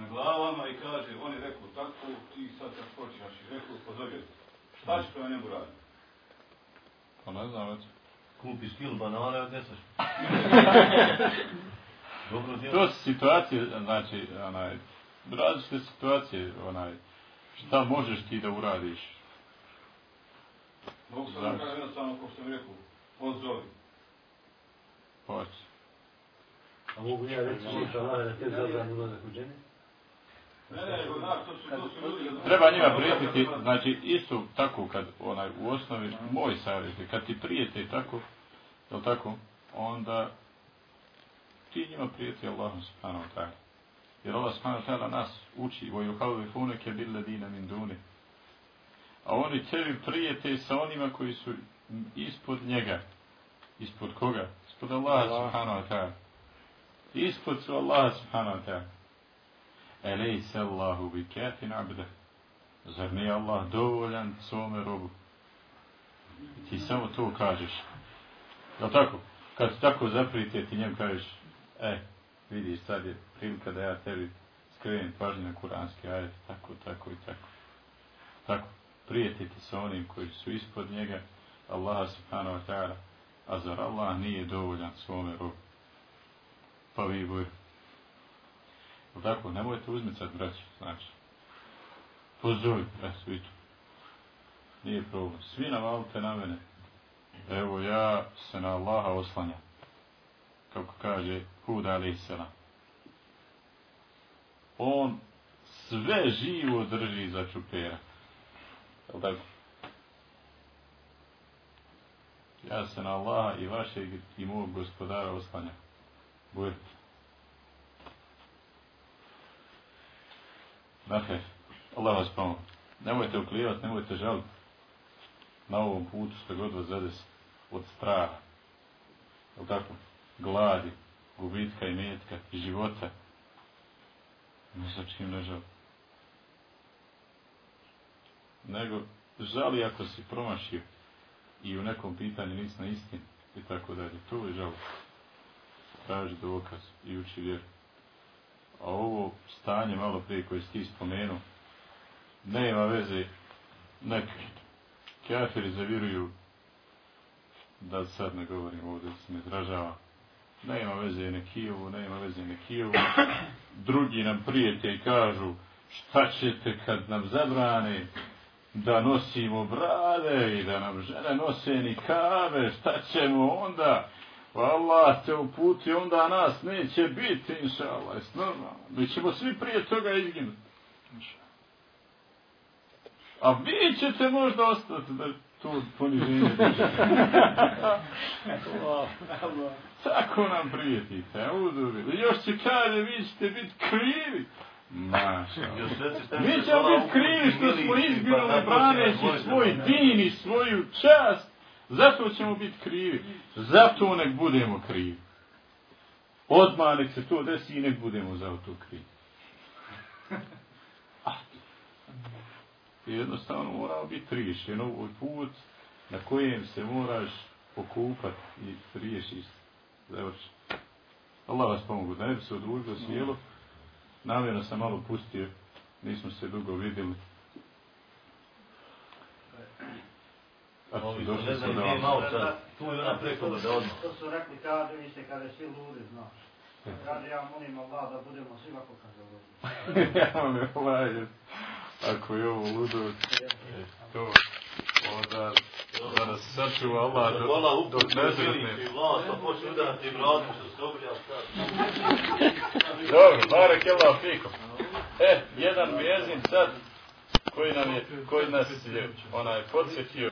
na glavama i kaže, oni rekao tako, ti sad kad počinaš i rekao, pozovio. Šta će prema njemu raditi? Pa ne znam, već. Kupiš kilo banane, odneseš. Dobro To su situacije, znači, onaj, različite situacije, onaj, šta možeš ti da uradiš? Mogu sam da jednostavno, ko što mi rekao, pozovi. Hoće. A mogu ja reći da te zabrani ulazak u džene? Treba njima prijetiti, znači isto tako kad onaj u osnovi moj savjet je kad ti prijete tako, je tako, onda ti njima prijeti Allah subhanahu wa ta'ala. Jer Allah subhanahu wa ta'ala nas uči wa yuhawifunaka bil ladina min duni. A oni tebi prijete sa onima koji su ispod njega. Ispod koga? Ispod Allaha subhanahu wa ta'ala. Ispod su Allaha subhanahu wa ta'ala. Elejse Allahu bi kafin abde. Zar nije Allah dovoljan svome robu? Ti samo to kažeš. Je tako? Kad tako zaprite, ti njem kažeš, e, vidiš, sad je prilika da ja tebi skrenem pažnju na kuranski ajet, tako, tako i tako. Tako, prijetite sa onim koji su ispod njega, Allaha subhanahu wa ta'ala, a zar Allah nije dovoljan svome robu? Pa vi bojite. Tako, nemojte uzmicati, braći, znači. Pozovi, e, svi tu. Nije problem. Svi navalite na mene. Evo, ja se na Allaha oslanjam. Kako kaže Hud alaih sela. On sve živo drži za čupera. Je tako? Ja se na Allaha i vašeg i mog gospodara oslanjam. Budite. Dakle, Allah vas pomogu. Nemojte uklijevati, nemojte žaliti. Na ovom putu što god vas zadesi od straha. od tako? Gladi, gubitka i metka i života. Ne sa čim ne žali. Nego žali ako si promašio i u nekom pitanju nisi na istini i tako dalje. To je žal. Traži dokaz i uči vjeru. A ovo stanje malo prije koje si ti spomenuo, nema veze, nek kafiri zaviruju, da sad ne govorim ovdje, da se ne dražava, nema veze na Kijevu, nema veze na Kijevu, drugi nam prijete i kažu, šta ćete kad nam zabrane da nosimo brade i da nam žene nose ni kave, šta ćemo onda? Pa Allah te uputi, onda nas neće biti, inša Allah, normalno. Mi ćemo svi prije toga izginuti. A vi ćete možda ostati da to poniženje Tako nam prijetite, udubili. Još će kaže, vi ćete biti krivi. Maša. Mi ćemo biti krivi što smo izginuli braneći svoj din i svoju čast. Zato ćemo biti krivi. Zato nek budemo krivi. Odmah nek se to desi i nek budemo za to krivi. Jednostavno moramo biti riješen ovoj put na kojem se moraš pokupati i riješiš završi. Allah vas pomogu. Da ne bi se odlužilo sjelo. Namjerno sam malo pustio. Nismo se dugo vidjeli. Ovi su gdje malo sad, tu je ona preko da odmah. To su rekli, kaže, vi ste kada svi ludi, znaš. Kaže, ja molim Allah da budemo svi ovako kaže ludi. ja me hlajem. Ako je ovo ludo, to, onda, da nas sačuva Allah do, do nezretne. Dobro, barek je Allah fikom. E, jedan bjezin sad, koji nam je, koji nas je, onaj, podsjetio.